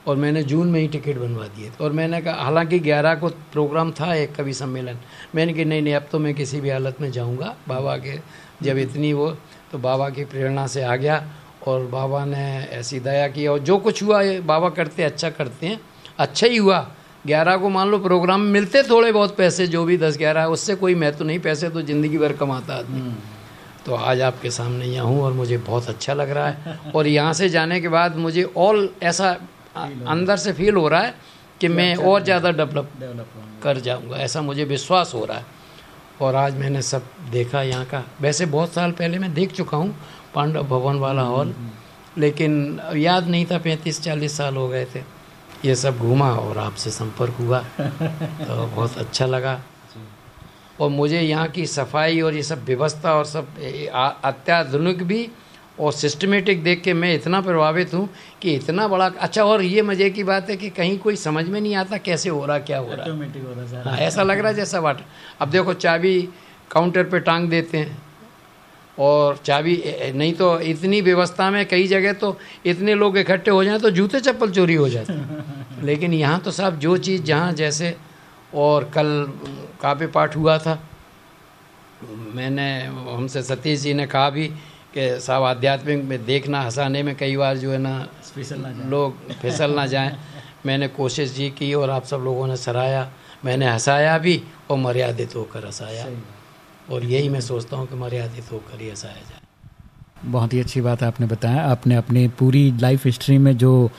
और मैंने जून में ही टिकट बनवा दिए और मैंने कहा हालाँकि ग्यारह को प्रोग्राम था एक कवि सम्मेलन। मैंने कहा नहीं नहीं अब तो मैं किसी भी हालत में जाऊँगा। बाबा के जब इतनी वो तो बाबा की प्रेरणा से आ गया। और बाबा ने ऐसी दया की और जो कुछ हुआ ये बाबा करते अच्छा करते हैं। अच्छा ही हुआ। ग्यारह को मान लो प्रोग्राम मिलते थोड़े बहुत पैसे जो भी दस ग्यारह उससे कोई महत्व तो नहीं पैसे तो ज़िंदगी भर कमाता आदमी। तो आज आपके सामने यहाँ हूँ और मुझे बहुत अच्छा लग रहा है। और यहाँ से जाने के बाद मुझे और ऐसा अंदर से फील हो रहा है कि मैं और ज़्यादा डेवलप कर जाऊँगा। ऐसा मुझे विश्वास हो रहा है। और आज मैंने सब देखा यहाँ का। वैसे बहुत साल पहले मैं देख चुका हूँ पांडव भवन वाला हॉल। लेकिन याद नहीं था पैंतीस चालीस साल हो गए थे। ये सब घूमा और आपसे संपर्क हुआ। तो बहुत अच्छा लगा। और मुझे यहाँ की सफ़ाई और ये सब व्यवस्था और सब अत्याधुनिक भी और सिस्टमेटिक देख के मैं इतना प्रभावित हूँ कि इतना बड़ा अच्छा और ये मज़े की बात है कि कहीं कोई समझ में नहीं आता कैसे हो रहा क्या हो रहा। है हाँ ऐसा लग रहा है जैसा वाटर। अब देखो चाबी काउंटर पे टांग देते हैं। और चाबी नहीं तो इतनी व्यवस्था में कई जगह तो इतने लोग इकट्ठे हो जाएँ तो जूते चप्पल चोरी हो जाते हैं। लेकिन यहाँ तो साहब जो चीज़ जहाँ जैसे और कल काव्य पाठ हुआ था मैंने हमसे सतीश जी ने कहा भी कि साहब आध्यात्मिक में देखना हंसाने में कई बार जो है ना फिसल लोग फिसल ना जाएँ। मैंने कोशिश जी की और आप सब लोगों ने सराहा। मैंने हंसाया भी और मर्यादित होकर हंसाया। और यही मैं सोचता हूँ कि मर्यादित होकर ही हंसाया जाए। बहुत ही अच्छी बात आपने बताया। आपने अपनी पूरी लाइफ हिस्ट्री में जो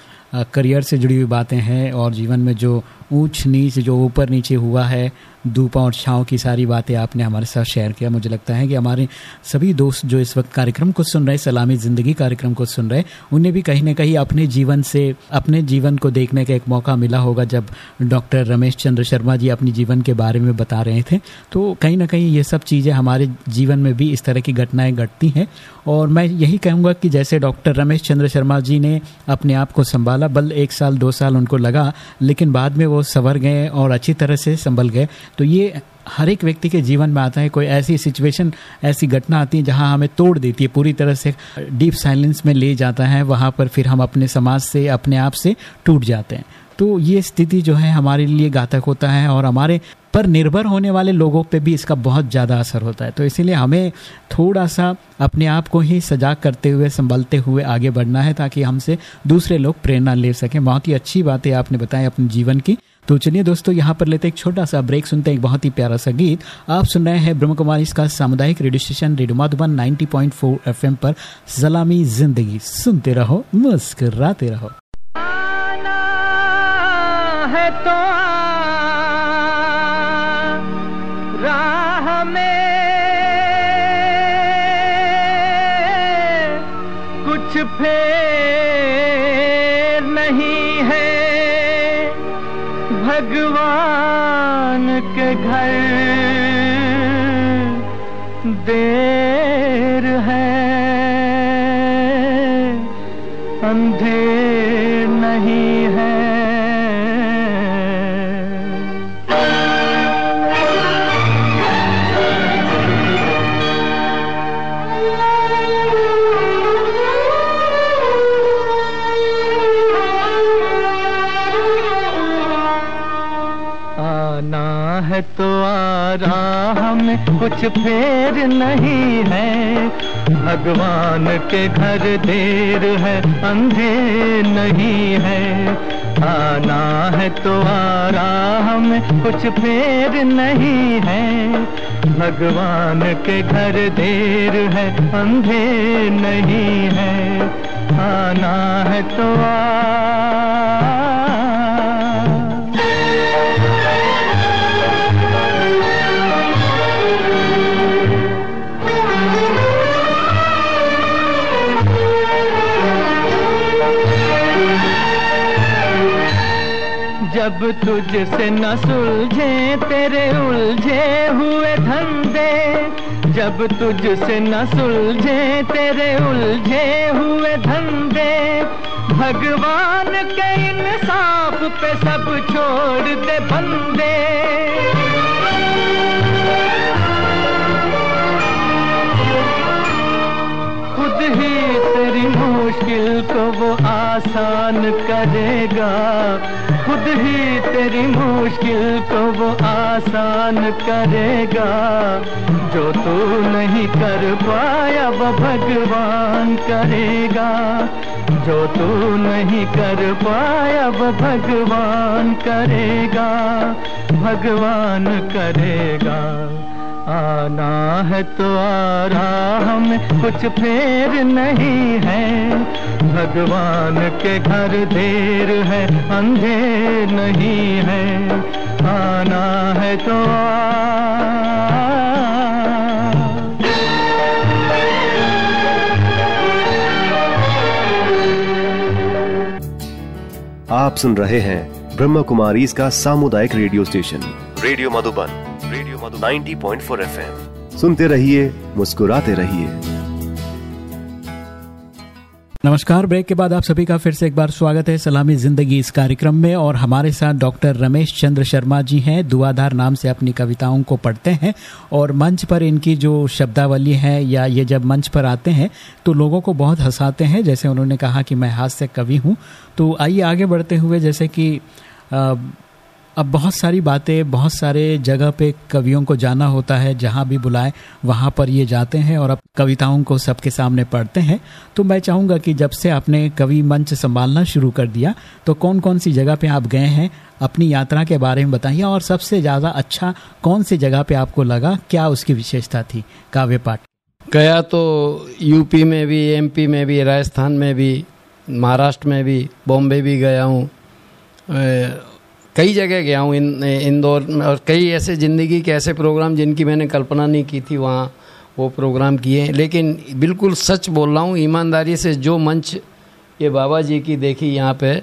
करियर से जुड़ी हुई बातें हैं और जीवन में जो ऊंच नीच जो ऊपर नीचे हुआ है, धूप और छाँव की सारी बातें आपने हमारे साथ शेयर किया। मुझे लगता है कि हमारे सभी दोस्त जो इस वक्त कार्यक्रम को सुन रहे सलामी ज़िंदगी कार्यक्रम को सुन रहे उन्हें भी कहीं ना कहीं अपने जीवन से, अपने जीवन को देखने का एक मौका मिला होगा जब डॉक्टर रमेश चंद्र शर्मा जी अपनी जीवन के बारे में बता रहे थे। तो कहीं ना कहीं ये सब चीज़ें हमारे जीवन में भी इस तरह की घटनाएँ घटती हैं। और मैं यही कहूँगा कि जैसे डॉक्टर रमेश चंद्र शर्मा जी ने अपने आप को संभाला, बल एक साल, दो साल उनको लगा, लेकिन बाद में संवर गए और अच्छी तरह से संभल गए। तो ये हर एक व्यक्ति के जीवन में आता है, कोई ऐसी सिचुएशन ऐसी घटना आती है जहाँ हमें तोड़ देती है, पूरी तरह से डीप साइलेंस में ले जाता है, वहाँ पर फिर हम अपने समाज से, अपने आप से टूट जाते हैं। तो ये स्थिति जो है हमारे लिए घातक होता है और हमारे पर निर्भर होने वाले लोगों पे भी इसका बहुत ज़्यादा असर होता है। तो इसीलिए हमें थोड़ा सा अपने आप को ही सजाग करते हुए, संभलते हुए आगे बढ़ना है ताकि हमसे दूसरे लोग प्रेरणा ले सकें। बहुत ही अच्छी बातें आपने बताई अपने जीवन की। तो चलिए दोस्तों, यहाँ पर लेते एक छोटा सा ब्रेक सुनते हैं एक बहुत ही प्यारा सा गीत। आप सुन रहे हैं ब्रह्म कुमारी इसका सामुदायिक radio station, radio Madhuban 90.4 FM पर। सलामी ज़िंदगी, सुनते रहो, मुस्कराते रहो। है तो में कुछ फेर भगवान के घर। देर में कुछ फेर नहीं है। भगवान के घर देर है अंधे नहीं है। आना है तो आ रहा में कुछ फेर नहीं है। भगवान के घर देर है अंधे नहीं है। आना है तो आ जब तुझसे न सुलझे, तेरे उलझे हुए धंधे। जब तुझसे न सुलझे, तेरे उलझे हुए धंधे। भगवान के इंसाफ पे सब छोड़ दे बंदे। आसान करेगा। खुद ही तेरी मुश्किल को वो आसान करेगा। जो तू नहीं कर पाया, वो भगवान करेगा। जो तू नहीं कर पाया, वो भगवान करेगा। भगवान करेगा। आना है तो आ रहा में कुछ फेर नहीं है। भगवान के घर देर है अंधे नहीं है। आना है तो आप सुन रहे हैं ब्रह्म कुमारी इसका सामुदायिक radio station, radio Madhuban radio Madhuban 90.4 FM. सुनते रहिए, मुस्कुराते रहिए। नमस्कार, ब्रेक के बाद आप सभी का फिर से एक बार स्वागत है सलामी ज़िंदगी इस कार्यक्रम में और हमारे साथ डॉक्टर रमेश चंद्र शर्मा जी हैं, दुआधार नाम से अपनी कविताओं को पढ़ते हैं और मंच पर इनकी जो शब्दावली है या ये जब मंच पर आते हैं तो लोगों को बहुत हंसाते हैं, जैसे उन्होंने कहा कि मैं हास्य कवि हूँ। तो आइए आगे बढ़ते हुए, जैसे कि अब बहुत सारी बातें, बहुत सारे जगह पे कवियों को जाना होता है, जहाँ भी बुलाए, वहाँ पर ये जाते हैं और अब कविताओं को सबके सामने पढ़ते हैं। तो मैं चाहूँगा कि जब से आपने कवि मंच संभालना शुरू कर दिया तो कौन कौन सी जगह पे आप गए हैं? अपनी यात्रा के बारे में बताइए और सबसे ज़्यादा अच्छा कौन सी जगह पे आपको लगा? क्या उसकी विशेषता थी? काव्य पाठ। गया तो यूपी में भी, एमपी में भी, राजस्थान में भी, महाराष्ट्र में भी, बॉम्बे भी गया हूँ। कई जगह गया हूँ, इन, इंदौर में और कई ऐसे ज़िंदगी के ऐसे प्रोग्राम जिनकी मैंने कल्पना नहीं की थी, वहाँ वो प्रोग्राम किए लेकिन बिल्कुल सच बोल रहा हूँ, ईमानदारी से जो मंच ये बाबा जी की देखी यहाँ पे,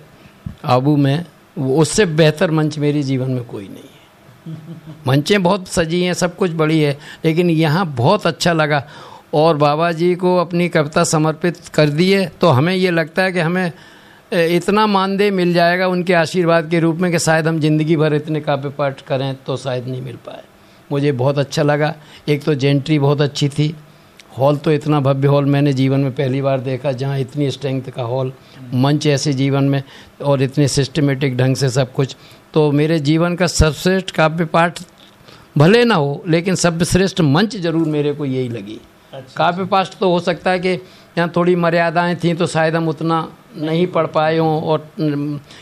आबू में उससे बेहतर मंच मेरी जीवन में कोई नहीं है। मंचें बहुत सजी हैं, सब कुछ बड़ी है, लेकिन यहाँ बहुत अच्छा लगा। और बाबा जी को अपनी कविता समर्पित कर दिए तो हमें ये लगता है कि हमें इतना मानदेय मिल जाएगा उनके आशीर्वाद के रूप में कि शायद हम ज़िंदगी भर इतने काव्य पाठ करें तो शायद नहीं मिल पाए। मुझे बहुत अच्छा लगा। एक तो जेंट्री बहुत अच्छी थी। हॉल तो इतना भव्य हॉल मैंने जीवन में पहली बार देखा जहाँ इतनी स्ट्रेंथ का हॉल मंच ऐसे जीवन में और इतने सिस्टमेटिक ढंग से सब कुछ। तो मेरे जीवन का सर्वश्रेष्ठ काव्य पाठ भले ना हो लेकिन सर्वश्रेष्ठ मंच ज़रूर मेरे को यही लगी। अच्छा, काव्य पाठ तो हो सकता है कि यहाँ थोड़ी मर्यादाएँ थी तो शायद हम उतना नहीं पढ़ पाए हों और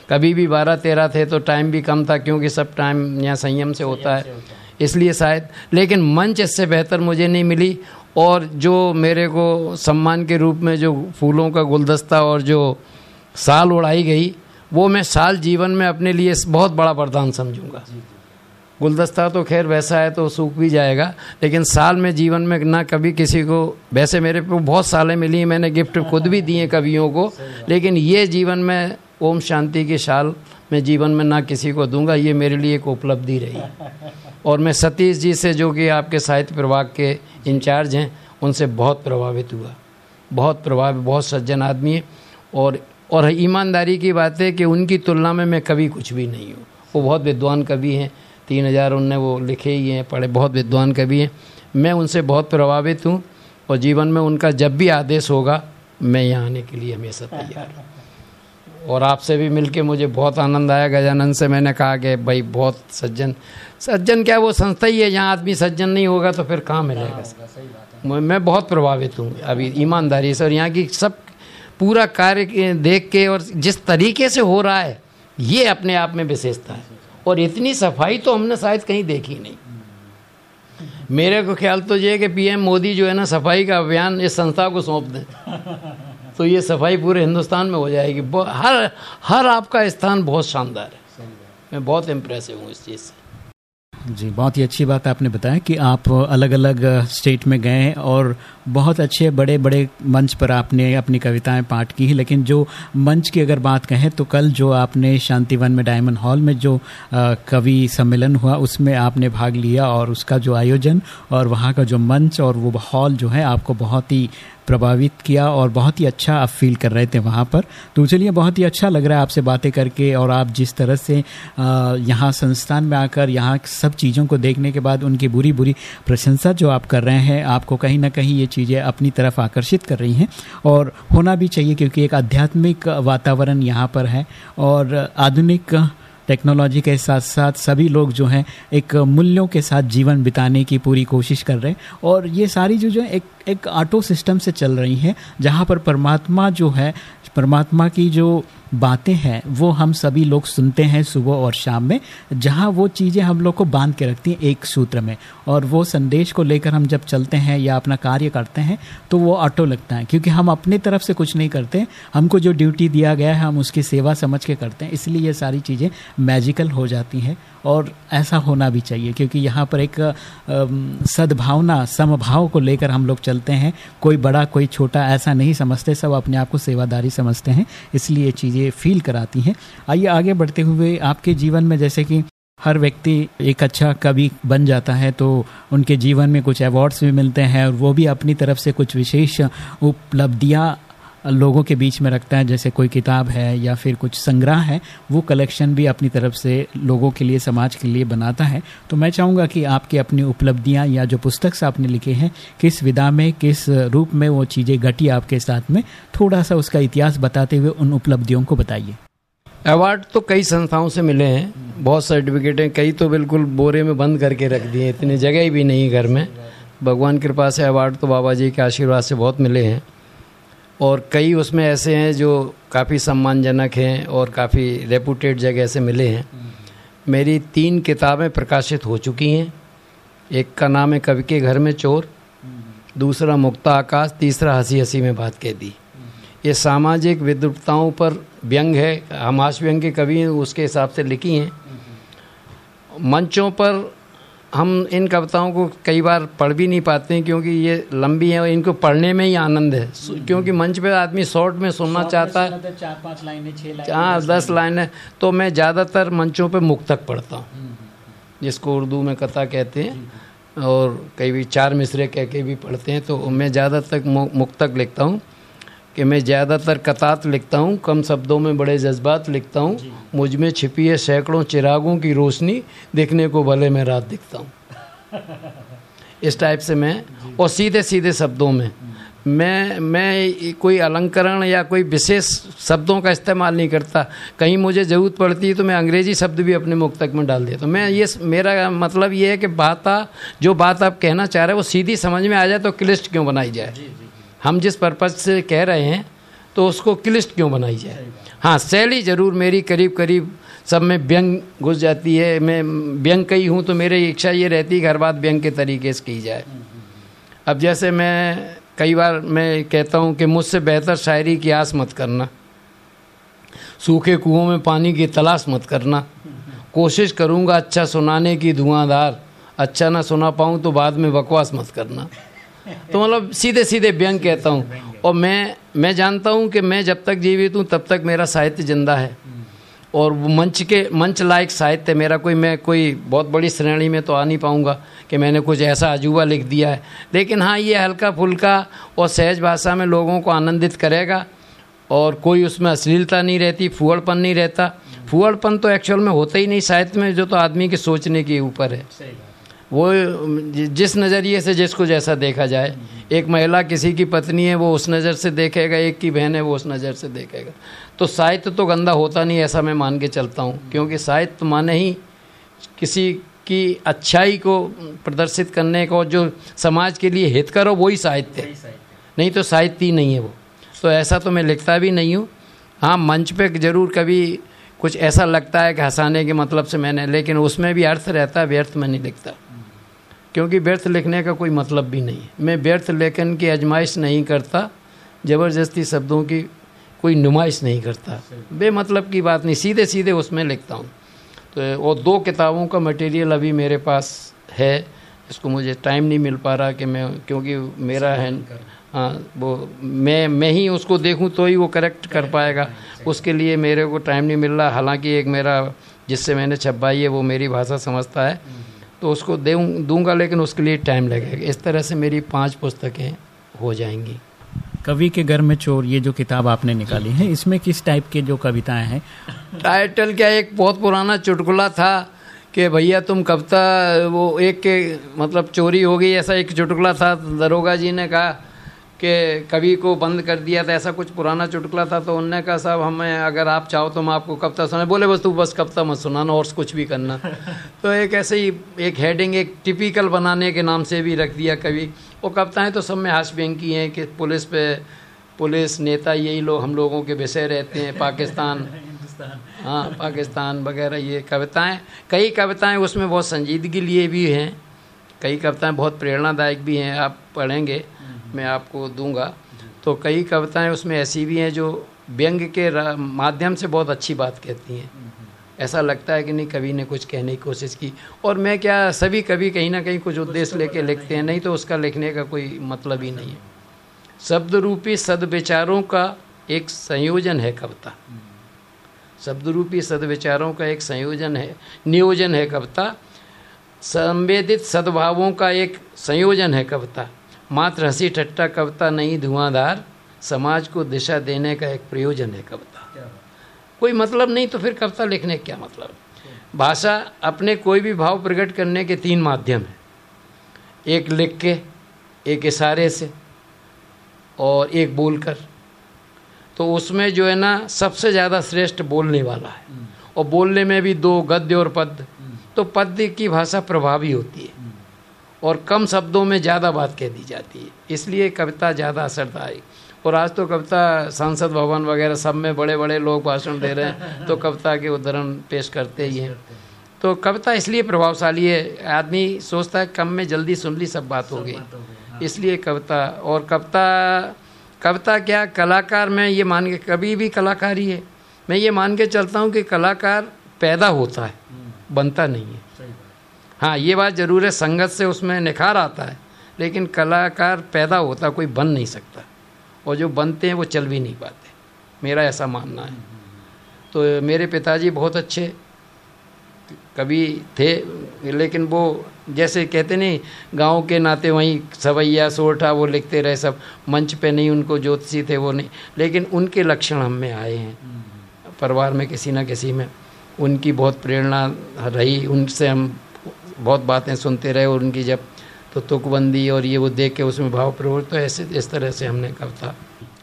कभी भी बारह तेरह थे तो टाइम भी कम था क्योंकि सब टाइम यहाँ संयम से होता है। इसलिए शायद लेकिन मंच इससे बेहतर मुझे नहीं मिली और जो मेरे को सम्मान के रूप में जो फूलों का गुलदस्ता और जो साल उड़ाई गई वो मैं साल जीवन में अपने लिए बहुत बड़ा वरदान समझूँगा। गुलदस्ता तो खैर वैसा है तो सूख भी जाएगा, लेकिन साल में जीवन में ना कभी किसी को, वैसे मेरे को बहुत सालें मिली हैं, मैंने गिफ्ट खुद भी दिए कवियों को, लेकिन ये जीवन में, ओम शांति की साल मैं जीवन में ना किसी को दूँगा, ये मेरे लिए एक उपलब्धि रही। और मैं सतीश जी से जो कि आपके साहित्य प्रभाग के इंचार्ज हैं, उनसे बहुत प्रभावित हुआ। बहुत प्रभावित बहुत सज्जन आदमी है, और और ईमानदारी की बात है कि उनकी तुलना में मैं कभी कुछ भी नहीं हूँ। वो बहुत विद्वान कवि हैं तीन हज़ार उनने वो लिखे ही हैं पढ़े बहुत विद्वान कवि हैं। मैं उनसे बहुत प्रभावित हूँ और जीवन में उनका जब भी आदेश होगा मैं यहाँ आने के लिए हमेशा तैयार हूँ। और आपसे भी मिलके मुझे बहुत आनंद आया गजानंद से मैंने कहा कि भाई बहुत सज्जन। सज्जन क्या वो संस्था ही है जहाँ आदमी सज्जन नहीं होगा तो फिर कहाँ मिलेगा? मैं- मैं बहुत प्रभावित हूँ अभी ईमानदारी से और यहाँ की सब पूरा कार्य देख के और जिस तरीके से हो रहा है ये अपने आप में विशेषता है। और इतनी सफ़ाई तो हमने शायद कहीं देखी नहीं। मेरे को ख्याल तो ये है कि पीएम मोदी जो है ना सफ़ाई का अभियान इस संस्था को सौंप दें। तो ये सफ़ाई पूरे हिंदुस्तान में हो जाएगी। हर हर आपका स्थान बहुत शानदार है। मैं बहुत इम्प्रेसिव हूँ इस चीज़ से। जी, बहुत ही अच्छी बात आपने बताया कि आप अलग अलग स्टेट में गए और बहुत अच्छे बड़े बड़े मंच पर आपने अपनी कविताएँ पाठ की हैं। लेकिन जो मंच की अगर बात कहें तो कल जो आपने शांतिवन में डायमंड हॉल में जो कवि सम्मेलन हुआ, उसमें आपने भाग लिया और उसका जो आयोजन और वहाँ का जो मंच और वो हॉल जो है, आपको बहुत ही प्रभावित किया और बहुत ही अच्छा आप फील कर रहे थे वहाँ पर। तो चलिए, बहुत ही अच्छा लग रहा है आपसे बातें करके और आप जिस तरह से यहाँ संस्थान में आकर यहाँ सब चीज़ों को देखने के बाद उनकी बुरी बुरी प्रशंसा जो आप कर रहे हैं, आपको कहीं ना कहीं ये चीज़ें अपनी तरफ़ आकर्षित कर रही हैं। और होना भी चाहिए क्योंकि एक आध्यात्मिक वातावरण यहाँ पर है और आधुनिक टेक्नोलॉजी के साथ साथ सभी लोग जो हैं एक मूल्यों के साथ जीवन बिताने की पूरी कोशिश कर रहे हैं। और ये सारी जो जो एक एक ऑटो सिस्टम से चल रही हैं, जहाँ पर परमात्मा जो है, परमात्मा की जो बातें हैं, वो हम सभी लोग सुनते हैं सुबह और शाम में, जहाँ वो चीज़ें हम लोग को बाँध के रखती हैं एक सूत्र में। और वो संदेश को लेकर हम जब चलते हैं या अपना कार्य करते हैं तो वो ऑटो लगता है, क्योंकि हम अपने तरफ़ से कुछ नहीं करते। हमको जो ड्यूटी दिया गया है, हम उसकी सेवा समझ के करते हैं। इसलिए ये सारी चीज़ें मैजिकल हो जाती हैं और ऐसा होना भी चाहिए, क्योंकि यहाँ पर एक सद्भावना, समभाव को लेकर हम लोग चलते हैं। कोई बड़ा, कोई छोटा ऐसा नहीं समझते, सब अपने आप को सेवादारी समझते हैं, इसलिए चीज़ें फील कराती हैं। आइए आगे बढ़ते हुए, आपके जीवन में जैसे कि हर व्यक्ति एक अच्छा कवि बन जाता है तो उनके जीवन में कुछ अवार्ड्स भी मिलते हैं और वो भी अपनी तरफ़ से कुछ विशेष उपलब्धियाँ लोगों के बीच में रखता है, जैसे कोई किताब है या फिर कुछ संग्रह है, वो कलेक्शन भी अपनी तरफ़ से लोगों के लिए, समाज के लिए बनाता है। तो मैं चाहूँगा कि आपकी अपनी उपलब्धियाँ या जो पुस्तक से आपने लिखे हैं, किस विधा में, किस रूप में वो चीज़ें घटी आपके साथ में थोड़ा सा उसका इतिहास बताते हुए उन उपलब्धियों को बताइए। अवार्ड तो कई संस्थाओं से मिले हैं। बहुत सर्टिफिकेट हैं। कई तो बिल्कुल बोरे में बंद करके रख दिए इतनी जगह भी नहीं घर में। भगवान कृपा से अवार्ड तो बाबा जी के आशीर्वाद से बहुत मिले हैं। और कई उसमें ऐसे हैं जो काफ़ी सम्मानजनक हैं और काफ़ी रेपूटेड जगह से मिले हैं। मेरी तीन किताबें प्रकाशित हो चुकी हैं। एक का नाम है कवि के घर में चोर, दूसरा मुक्ता आकाश, तीसरा हँसी हँसी में बात कह दी ये सामाजिक विद्रुपताओं पर व्यंग है। हम हास्य व्यंग के कवि हैं, उसके हिसाब से लिखी हैं। मंचों पर हम इन कविताओं को कई बार पढ़ भी नहीं पाते हैं क्योंकि ये लंबी हैं और इनको पढ़ने में ही आनंद है। क्योंकि मंच पे आदमी शॉर्ट में सुनना चाहता है। चार पाँच लाइनें छह लाइनें हाँ दस लाइनें। तो मैं ज़्यादातर मंचों पे मुक्तक पढ़ता हूँ। जिसको उर्दू में कथा कहते हैं और कई भी चार मिसरे कह के भी पढ़ते हैं तो मैं ज़्यादातर मुक्तक लिखता हूँ। कि मैं ज़्यादातर कतात लिखता हूँ कम शब्दों में बड़े जज्बात लिखता हूँ। मुझमें छिपी है सैकड़ों चिरागों की रोशनी देखने को भले मैं रात दिखता हूँ। इस टाइप से मैं और सीधे सीधे शब्दों में। मैं मैं कोई अलंकरण या कोई विशेष शब्दों का इस्तेमाल नहीं करता। कहीं मुझे ज़रूरत पड़ती है तो मैं अंग्रेज़ी शब्द भी अपने मुक्तक में डाल देता हूँ। मैं ये मेरा मतलब ये है कि बात जो बात आप कहना चाह रहे हैं वो सीधी समझ में आ जाए तो क्लिस्ट क्यों बनाई जाए? हम जिस पर्पज से कह रहे हैं तो उसको क्लिष्ट क्यों बनाई जाए? हाँ शैली ज़रूर मेरी करीब करीब सब में व्यंग घुस जाती है। मैं व्यंग कही हूँ तो मेरी इच्छा ये रहती है कि हर बात व्यंग के तरीके से की जाए। अब जैसे मैं कई बार मैं कहता हूँ कि मुझसे बेहतर शायरी की आस मत करना। सूखे कुओं में पानी की तलाश मत करना। कोशिश करूँगा अच्छा सुनाने की धुआंधार। अच्छा ना सुना पाऊँ तो बाद में बकवास मत करना। तो मतलब सीधे सीधे व्यंग कहता हूँ। और मैं मैं जानता हूँ कि मैं जब तक जीवित हूँ, तब तक मेरा साहित्य ज़िंदा है। और वो मंच के, मंच लायक साहित्य मेरा कोई, मैं कोई बहुत बड़ी श्रेणी में तो आ नहीं पाऊँगा कि मैंने कुछ ऐसा अजूबा लिख दिया है। लेकिन हाँ ये हल्का फुल्का और सहज भाषा में लोगों को आनंदित करेगा। और कोई उसमें अश्लीलता नहीं रहती फुअड़पन नहीं रहता। फुअड़पन तो एक्चुअल में होता ही नहीं साहित्य में, जो तो आदमी के सोचने के ऊपर है। वो जिस नज़रिए से जिसको जैसा देखा जाए एक महिला किसी की पत्नी है वो उस नज़र से देखेगा एक की बहन है वो उस नज़र से देखेगा। तो साहित्य तो गंदा होता नहीं ऐसा मैं मान के चलता हूँ क्योंकि साहित्य माने ही किसी की अच्छाई को प्रदर्शित करने को जो समाज के लिए हितकर हो वही साहित्य है। नहीं तो साहित्य ही नहीं है वो। तो ऐसा तो मैं लिखता भी नहीं हूँ। हाँ मंच पे ज़रूर कभी कुछ ऐसा लगता है कि हंसाने के मतलब से मैंने लेकिन उसमें भी अर्थ रहता है व्यर्थ में नहीं लिखता। क्योंकि व्यर्थ लिखने का कोई मतलब भी नहीं है। मैं व्यर्थ लेखन की आजमाइश नहीं करता, ज़बरदस्ती शब्दों की कोई नुमाइश नहीं करता। बेमतलब की बात नहीं सीधे सीधे उसमें लिखता हूँ। तो वो दो किताबों का मटेरियल अभी मेरे पास है, इसको मुझे टाइम नहीं मिल पा रहा कि मैं, क्योंकि मेरा है हाँ वो मैं मैं ही उसको देखूँ तो ही वो करेक्ट कर पाएगा। उसके लिए मेरे को टाइम नहीं मिल रहा, हालाँकि एक मेरा, जिससे मैंने छपाई है, वो मेरी भाषा समझता है। तो उसको दे दूँगा लेकिन उसके लिए टाइम लगेगा। इस तरह से मेरी पाँच पुस्तकें हो जाएँगी। कवि के घर में चोर ये जो किताब आपने निकाली है इसमें किस टाइप के जो कविताएँ हैं? टाइटल क्या एक बहुत पुराना चुटकुला था कि भैया तुम कविता वो एक के मतलब चोरी हो गई ऐसा एक चुटकुला था दरोगा जी ने कहा कि कवि को बंद कर दिया था ऐसा कुछ पुराना चुटकुला था तो उनने कहा साहब हमें अगर आप चाहो तो मैं आपको कविता सुना बोले बस तू बस कविता मत सुनाना और कुछ भी करना। तो एक ऐसे ही एक हेडिंग एक टिपिकल बनाने के नाम से भी रख दिया कवि। वो कविताएँ तो सब में हाश व्यंग की हैं कि पुलिस पे पुलिस नेता यही लोग हम लोगों के विषय रहते हैं पाकिस्तान। हाँ पाकिस्तान वगैरह ये कविताएँ कई कविताएँ उसमें बहुत संजीदगी लिए भी हैं कई कविताएँ बहुत प्रेरणादायक भी हैं आप पढ़ेंगे। मैं आपको दूँगा। तो कई कविताएँ उसमें ऐसी भी हैं जो व्यंग के माध्यम से बहुत अच्छी बात कहती हैं। ऐसा लगता है कि नहीं कवि ने कुछ कहने की कोशिश की। और मैं क्या सभी कवि कहीं ना कहीं कुछ उद्देश्य लेके लिखते हैं नहीं तो उसका लिखने का कोई मतलब ही नहीं है। शब्द रूपी सदविचारों का एक संयोजन है कविता। शब्द रूपी सदविचारों का एक संयोजन है नियोजन है कविता। संवेदित सद्भावों का एक संयोजन है कविता। मात्र हँसी ठट्टा कविता नहीं धुआंधार समाज को दिशा देने का एक प्रयोजन है कविता। कोई मतलब नहीं तो फिर कविता लिखने का क्या मतलब? भाषा अपने कोई भी भाव प्रकट करने के तीन माध्यम हैं। एक लिख के एक इशारे से और एक बोलकर। तो उसमें जो है ना सबसे ज़्यादा श्रेष्ठ बोलने वाला है। और बोलने में भी दो गद्य और पद्य। तो पद्य की भाषा प्रभावी होती है। और कम शब्दों में ज़्यादा बात कह दी जाती है। इसलिए कविता ज़्यादा असरदायक और आज तो कविता सांसद भवन वगैरह सब में बड़े बड़े लोग भाषण दे रहे हैं तो कविता के उदाहरण पेश करते ही हैं। तो कविता इसलिए प्रभावशाली है आदमी सोचता है कम में जल्दी सुन ली सब बात हो गई। इसलिए कविता और कविता कविता क्या कलाकार मैं ये मान के कभी भी कलाकार ही है। मैं ये मान के चलता हूँ कि कलाकार पैदा होता है बनता नहीं है। हाँ ये बात ज़रूर है संगत से उसमें निखार आता है लेकिन कलाकार पैदा होता कोई बन नहीं सकता। और जो बनते हैं वो चल भी नहीं पाते। मेरा ऐसा मानना है। तो मेरे पिताजी बहुत अच्छे कभी थे लेकिन वो जैसे कहते नहीं गाँव के नाते वहीं सवैया सोठा वो लिखते रहे सब। मंच पे नहीं उनको ज्योतिषी थे वो नहीं। लेकिन उनके लक्षण हम में आए हैं। परिवार में किसी ना किसी में उनकी बहुत प्रेरणा रही उनसे हम बहुत बातें सुनते रहे और उनकी जब तो तुकबंदी और ये वो देख के उसमें भाव प्रवृत्त तो ऐसे इस तरह से हमने कविता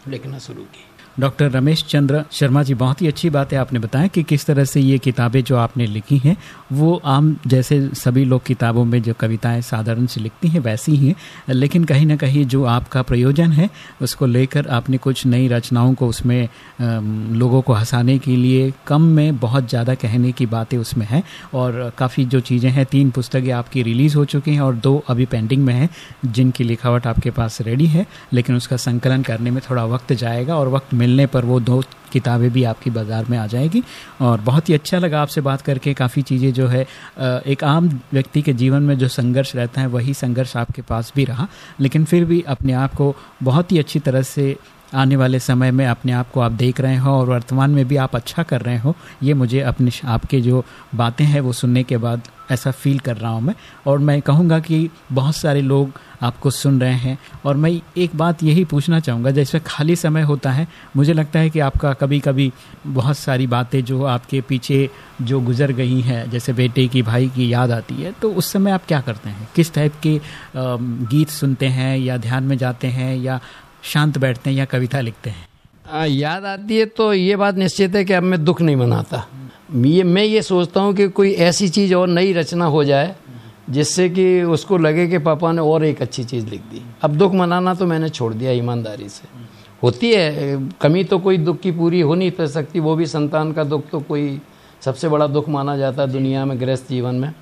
लिखना शुरू की। डॉक्टर रमेश चंद्र शर्मा जी, बहुत ही अच्छी बात है आपने बताया कि किस तरह से ये किताबें जो आपने लिखी हैं, वो आम जैसे सभी लोग किताबों में जो कविताएँ साधारण से लिखती हैं, वैसी ही हैं। लेकिन कहीं ना कहीं जो आपका प्रयोजन है, उसको लेकर आपने कुछ नई रचनाओं को उसमें लोगों को हंसाने के लिए, कम में बहुत ज़्यादा कहने की बातें उसमें हैं। और काफ़ी जो चीज़ें हैं, तीन पुस्तकें आपकी रिलीज़ हो चुकी हैं और दो अभी पेंडिंग में हैं, जिनकी लिखावट आपके पास रेडी है, लेकिन उसका संकलन करने में थोड़ा वक्त जाएगा और वक्त मिलने पर वो दो किताबें भी आपकी बाज़ार में आ जाएगी। और बहुत ही अच्छा लगा आपसे बात करके। काफ़ी चीज़ें जो है एक आम व्यक्ति के जीवन में जो संघर्ष रहता है, वही संघर्ष आपके पास भी रहा। लेकिन फिर भी अपने आप को बहुत ही अच्छी तरह से आने वाले समय में अपने आप को आप देख रहे हो और वर्तमान में भी आप अच्छा कर रहे हो, ये मुझे अपने आपके जो बातें हैं वो सुनने के बाद ऐसा फील कर रहा हूँ मैं। और मैं कहूँगा कि बहुत सारे लोग आपको सुन रहे हैं। और मैं एक बात यही पूछना चाहूँगा, जैसे खाली समय होता है, मुझे लगता है कि आपका कभी कभी बहुत सारी बातें जो आपके पीछे जो गुजर गई हैं, जैसे बेटे की, भाई की याद आती है तो उस समय आप क्या करते हैं? किस टाइप के गीत सुनते हैं या ध्यान में जाते हैं या शांत बैठते हैं या कविता लिखते हैं। आ, याद आती है तो ये बात निश्चित है कि अब मैं दुख नहीं मनाता। ये मैं ये सोचता हूँ कि कोई ऐसी चीज़ और नई रचना हो जाए जिससे कि उसको लगे कि पापा ने और एक अच्छी चीज़ लिख दी। अब दुख मनाना तो मैंने छोड़ दिया ईमानदारी से। होती है कमी तो कोई दुख की पूरी हो नहीं सकती वो भी संतान का दुख तो कोई सबसे बड़ा दुख माना जाता है दुनिया में गृहस्थ जीवन में।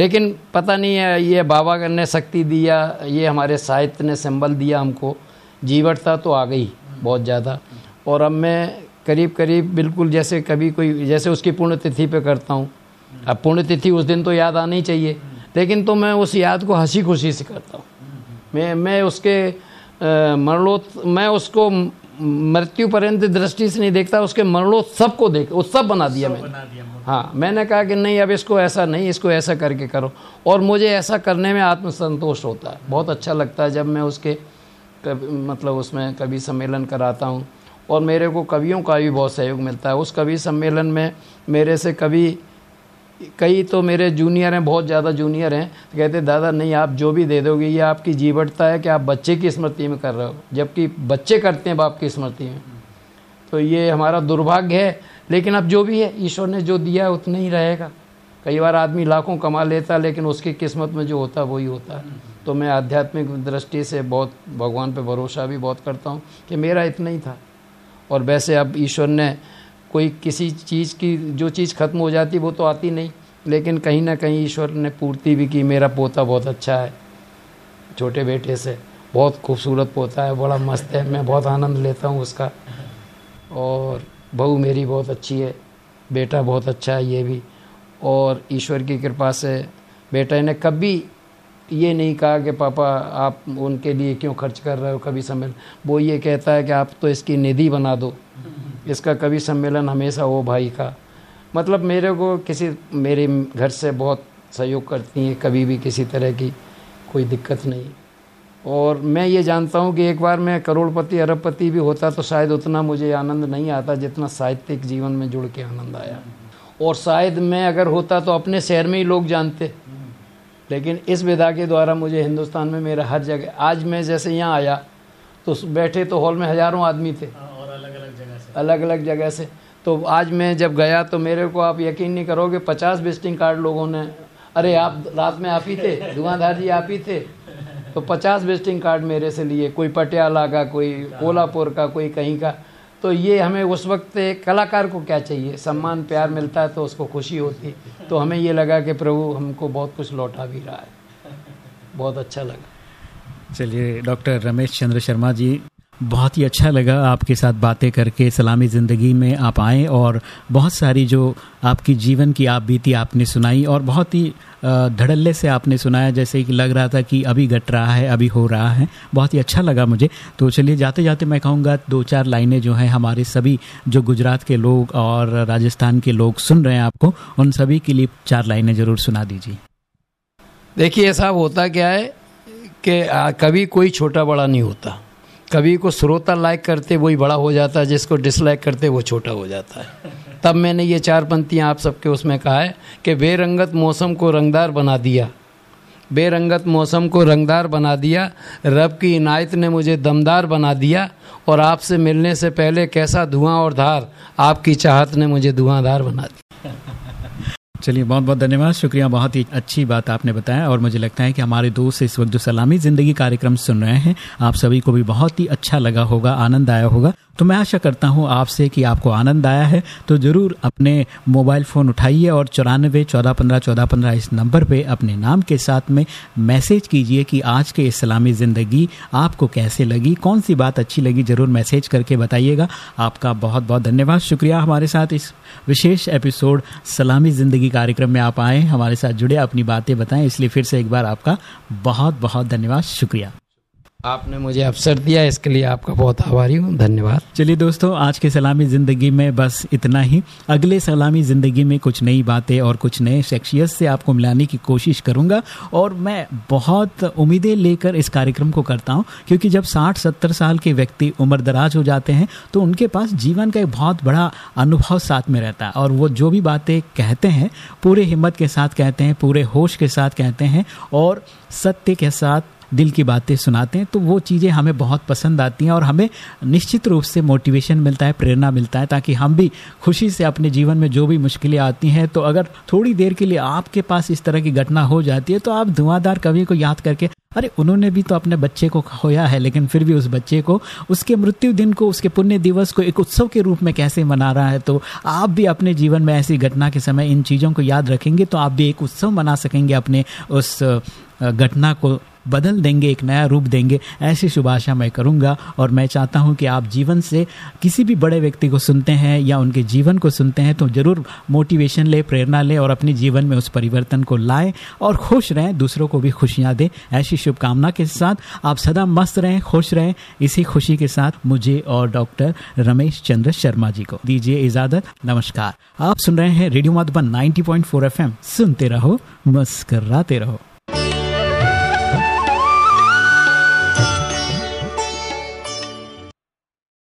लेकिन पता नहीं है ये बाबा ने शक्ति दिया ये हमारे साहित्य ने सिंबल दिया हमको। जीवटता तो आ गई बहुत ज़्यादा। और अब मैं करीब करीब बिल्कुल जैसे कभी कोई जैसे उसकी पुण्यतिथि पे करता हूँ। अब पुण्यतिथि उस दिन तो याद आनी चाहिए। लेकिन तो मैं उस याद को हँसी खुशी से करता हूँ। मैं मैं उसके मरणोत मैं उसको मृत्यु पर्यंत दृष्टि से नहीं देखता उसके मरणोत्सव को देख उत्सव बना दिया मैंने। हाँ मैंने कहा कि नहीं अब इसको ऐसा नहीं इसको ऐसा करके करो। और मुझे ऐसा करने में आत्मसंतोष होता है। बहुत अच्छा लगता है जब मैं उसके कभी मतलब उसमें कवि सम्मेलन कराता हूँ। और मेरे को कवियों का भी बहुत सहयोग मिलता है। उस कवि सम्मेलन में मेरे से कवि, कई तो मेरे जूनियर हैं, बहुत ज़्यादा जूनियर हैं। तो कहते दादा, नहीं, आप जो भी दे दोगे, ये आपकी जीवटता है कि आप बच्चे की स्मृति में कर रहे हो। जबकि बच्चे करते हैं बाप की स्मृति में। तो ये हमारा दुर्भाग्य है। लेकिन अब जो भी है, ईश्वर ने जो दिया है, उतना ही रहेगा। कई बार आदमी लाखों कमा लेता लेकिन उसकी किस्मत में जो होता है, वही होता है। तो मैं आध्यात्मिक दृष्टि से बहुत, भगवान पे भरोसा भी बहुत करता हूँ कि मेरा इतना ही था। और वैसे अब ईश्वर ने कोई किसी चीज़ की, जो चीज़ खत्म हो जाती वो तो आती नहीं, लेकिन कहीं ना कहीं ईश्वर ने पूर्ति भी की, मेरा पोता बहुत अच्छा है, छोटे बेटे से, बहुत खूबसूरत पोता है, बड़ा मस्त है, मैं बहुत आनंद लेता हूँ उसका। और बहू मेरी बहुत अच्छी है, बेटा बहुत अच्छा है ये भी, और ईश्वर की कृपा से बेटा ने कभी ये नहीं कहा कि, पापा, आप उनके लिए क्यों खर्च कर रहे हो कभी सम्मेलन? वो ये कहता है कि, आप तो इसकी निधि बना दो। इसका कभी सम्मेलन हमेशा हो भाई का। मतलब मेरे को किसी, मेरे घर से बहुत सहयोग करती हैं, कभी भी किसी तरह की कोई दिक्कत नहीं। और मैं ये जानता हूँ कि एक बार मैं करोड़पति, अरबपति भी होता तो शायद उतना मुझे आनंद नहीं आता जितना साहित्यिक जीवन में जुड़ के आनंद आया। और शायद मैं अगर होता तो अपने शहर में ही लोग जानते। लेकिन इस विधा के द्वारा मुझे हिंदुस्तान में मेरा हर जगह आज मैं जैसे यहाँ आया तो बैठे तो हॉल में हज़ारों आदमी थे। हाँ, और अलग अलग जगह से। अलग अलग जगह से। तो आज मैं जब गया तो मेरे को आप यकीन नहीं करोगे पचास विजिटिंग कार्ड लोगों ने अरे आप रात में आप ही थे धुआंधार जी आप ही थे। तो पचास विजिटिंग कार्ड मेरे से लिए कोई पटियाला का कोई कोल्हापुर का कोई कहीं का। तो ये हमें उस वक्त कलाकार को क्या चाहिए? सम्मान, प्यार मिलता है तो उसको खुशी होती है। तो हमें ये लगा कि प्रभु हमको बहुत कुछ लौटा भी रहा है। बहुत अच्छा लगा। चलिए, डॉक्टर रमेश चंद्र शर्मा जी बहुत ही अच्छा लगा आपके साथ बातें करके, सलामी ज़िंदगी में आप आए और बहुत सारी जो आपकी जीवन की आप बीती आपने सुनाई और बहुत ही धड़ल्ले से आपने सुनाया, जैसे कि लग रहा था कि अभी घट रहा है, अभी हो रहा है। बहुत ही अच्छा लगा मुझे। तो चलिए जाते जाते मैं कहूँगा दो चार लाइनें जो हैं हमारे सभी, जो गुजरात के लोग और राजस्थान के लोग सुन रहे हैं आपको, उन सभी के लिए चार लाइनें ज़रूर सुना दीजिए। देखिए, ऐसा होता क्या है कि कभी कोई छोटा बड़ा नहीं होता। कभी को श्रोता लाइक करते वही बड़ा हो जाता है, जिसको डिसलाइक करते वो छोटा हो जाता है। तब मैंने ये चार पंक्तियाँ आप सबके उसमें कहा है कि बेरंगत मौसम को रंगदार बना दिया। बेरंगत मौसम को रंगदार बना दिया, रब की इनायत ने मुझे दमदार बना दिया और आपसे मिलने से पहले कैसा धुआँ और धार, आपकी चाहत ने मुझे धुआंधार बना दिया। चलिए बहुत बहुत धन्यवाद। शुक्रिया, बहुत ही अच्छी बात आपने बताया और मुझे लगता है कि हमारे दोस्त इस वक्त जो सलामी ज़िंदगी कार्यक्रम सुन रहे हैं, आप सभी को भी बहुत ही अच्छा लगा होगा, आनंद आया होगा। तो मैं आशा करता हूँ आपसे कि आपको आनंद आया है। तो ज़रूर अपने मोबाइल फ़ोन उठाइए और चौरानबे चौदह पंद्रह चौदह पंद्रह इस नंबर पे अपने नाम के साथ में मैसेज कीजिए कि आज के इस्लामी ज़िंदगी आपको कैसे लगी कौन सी बात अच्छी लगी, ज़रूर मैसेज करके बताइएगा। आपका बहुत बहुत धन्यवाद। शुक्रिया हमारे साथ इस विशेष एपिसोड सलामी ज़िंदगी कार्यक्रम में आप आए, हमारे साथ जुड़े, अपनी बातें बताएँ, इसलिए फिर से एक बार आपका बहुत बहुत धन्यवाद, शुक्रिया। आपने मुझे अवसर दिया, इसके लिए आपका बहुत आभारी हूँ। धन्यवाद। चलिए दोस्तों, आज के सलामी ज़िंदगी में बस इतना ही। अगले सलामी ज़िंदगी में कुछ नई बातें और कुछ नए शख्सियत से आपको मिलाने की कोशिश करूँगा। और मैं बहुत उम्मीदें लेकर इस कार्यक्रम को करता हूँ, क्योंकि जब साठ, सत्तर साल के व्यक्ति उम्र दराज हो जाते हैं तो उनके पास जीवन का एक बहुत बड़ा अनुभव साथ में रहता है। और वो जो भी बातें कहते हैं, पूरे हिम्मत के साथ कहते हैं, पूरे होश के साथ कहते हैं, और सत्य के साथ दिल की बातें सुनाते हैं तो वो चीज़ें हमें बहुत पसंद आती हैं और हमें निश्चित रूप से मोटिवेशन मिलता है, प्रेरणा मिलता है, ताकि हम भी खुशी से अपने जीवन में जो भी मुश्किलें आती हैं तो अगर थोड़ी देर के लिए आपके पास इस तरह की घटना हो जाती है तो आप धुआंधार कवि को याद करके, अरे उन्होंने भी तो अपने बच्चे को खोया है, लेकिन फिर भी उस बच्चे को, उसके मृत्यु दिन को, उसके पुण्य दिवस को एक उत्सव के रूप में कैसे मना रहा है तो आप भी अपने जीवन में ऐसी घटना के समय इन चीज़ों को याद रखेंगे तो आप भी एक उत्सव मना सकेंगे अपने उस घटना को बदल देंगे, एक नया रूप देंगे, ऐसी शुभ आशा मैं करूँगा। और मैं चाहता हूँ कि आप जीवन से किसी भी बड़े व्यक्ति को सुनते हैं या उनके जीवन को सुनते हैं तो ज़रूर मोटिवेशन ले, प्रेरणा ले और अपने जीवन में उस परिवर्तन को लाएँ और खुश रहें, दूसरों को भी खुशियाँ दें। ऐसी शुभकामना के साथ आप सदा मस्त रहें, खुश रहें। इसी खुशी के साथ मुझे और डॉक्टर रमेश चंद्र शर्मा जी को दीजिए इजाज़त। नमस्कार। आप सुन रहे हैं रेडियो मधुबन 90.4 एफएम। सुनते रहो, मस्कराते रहो।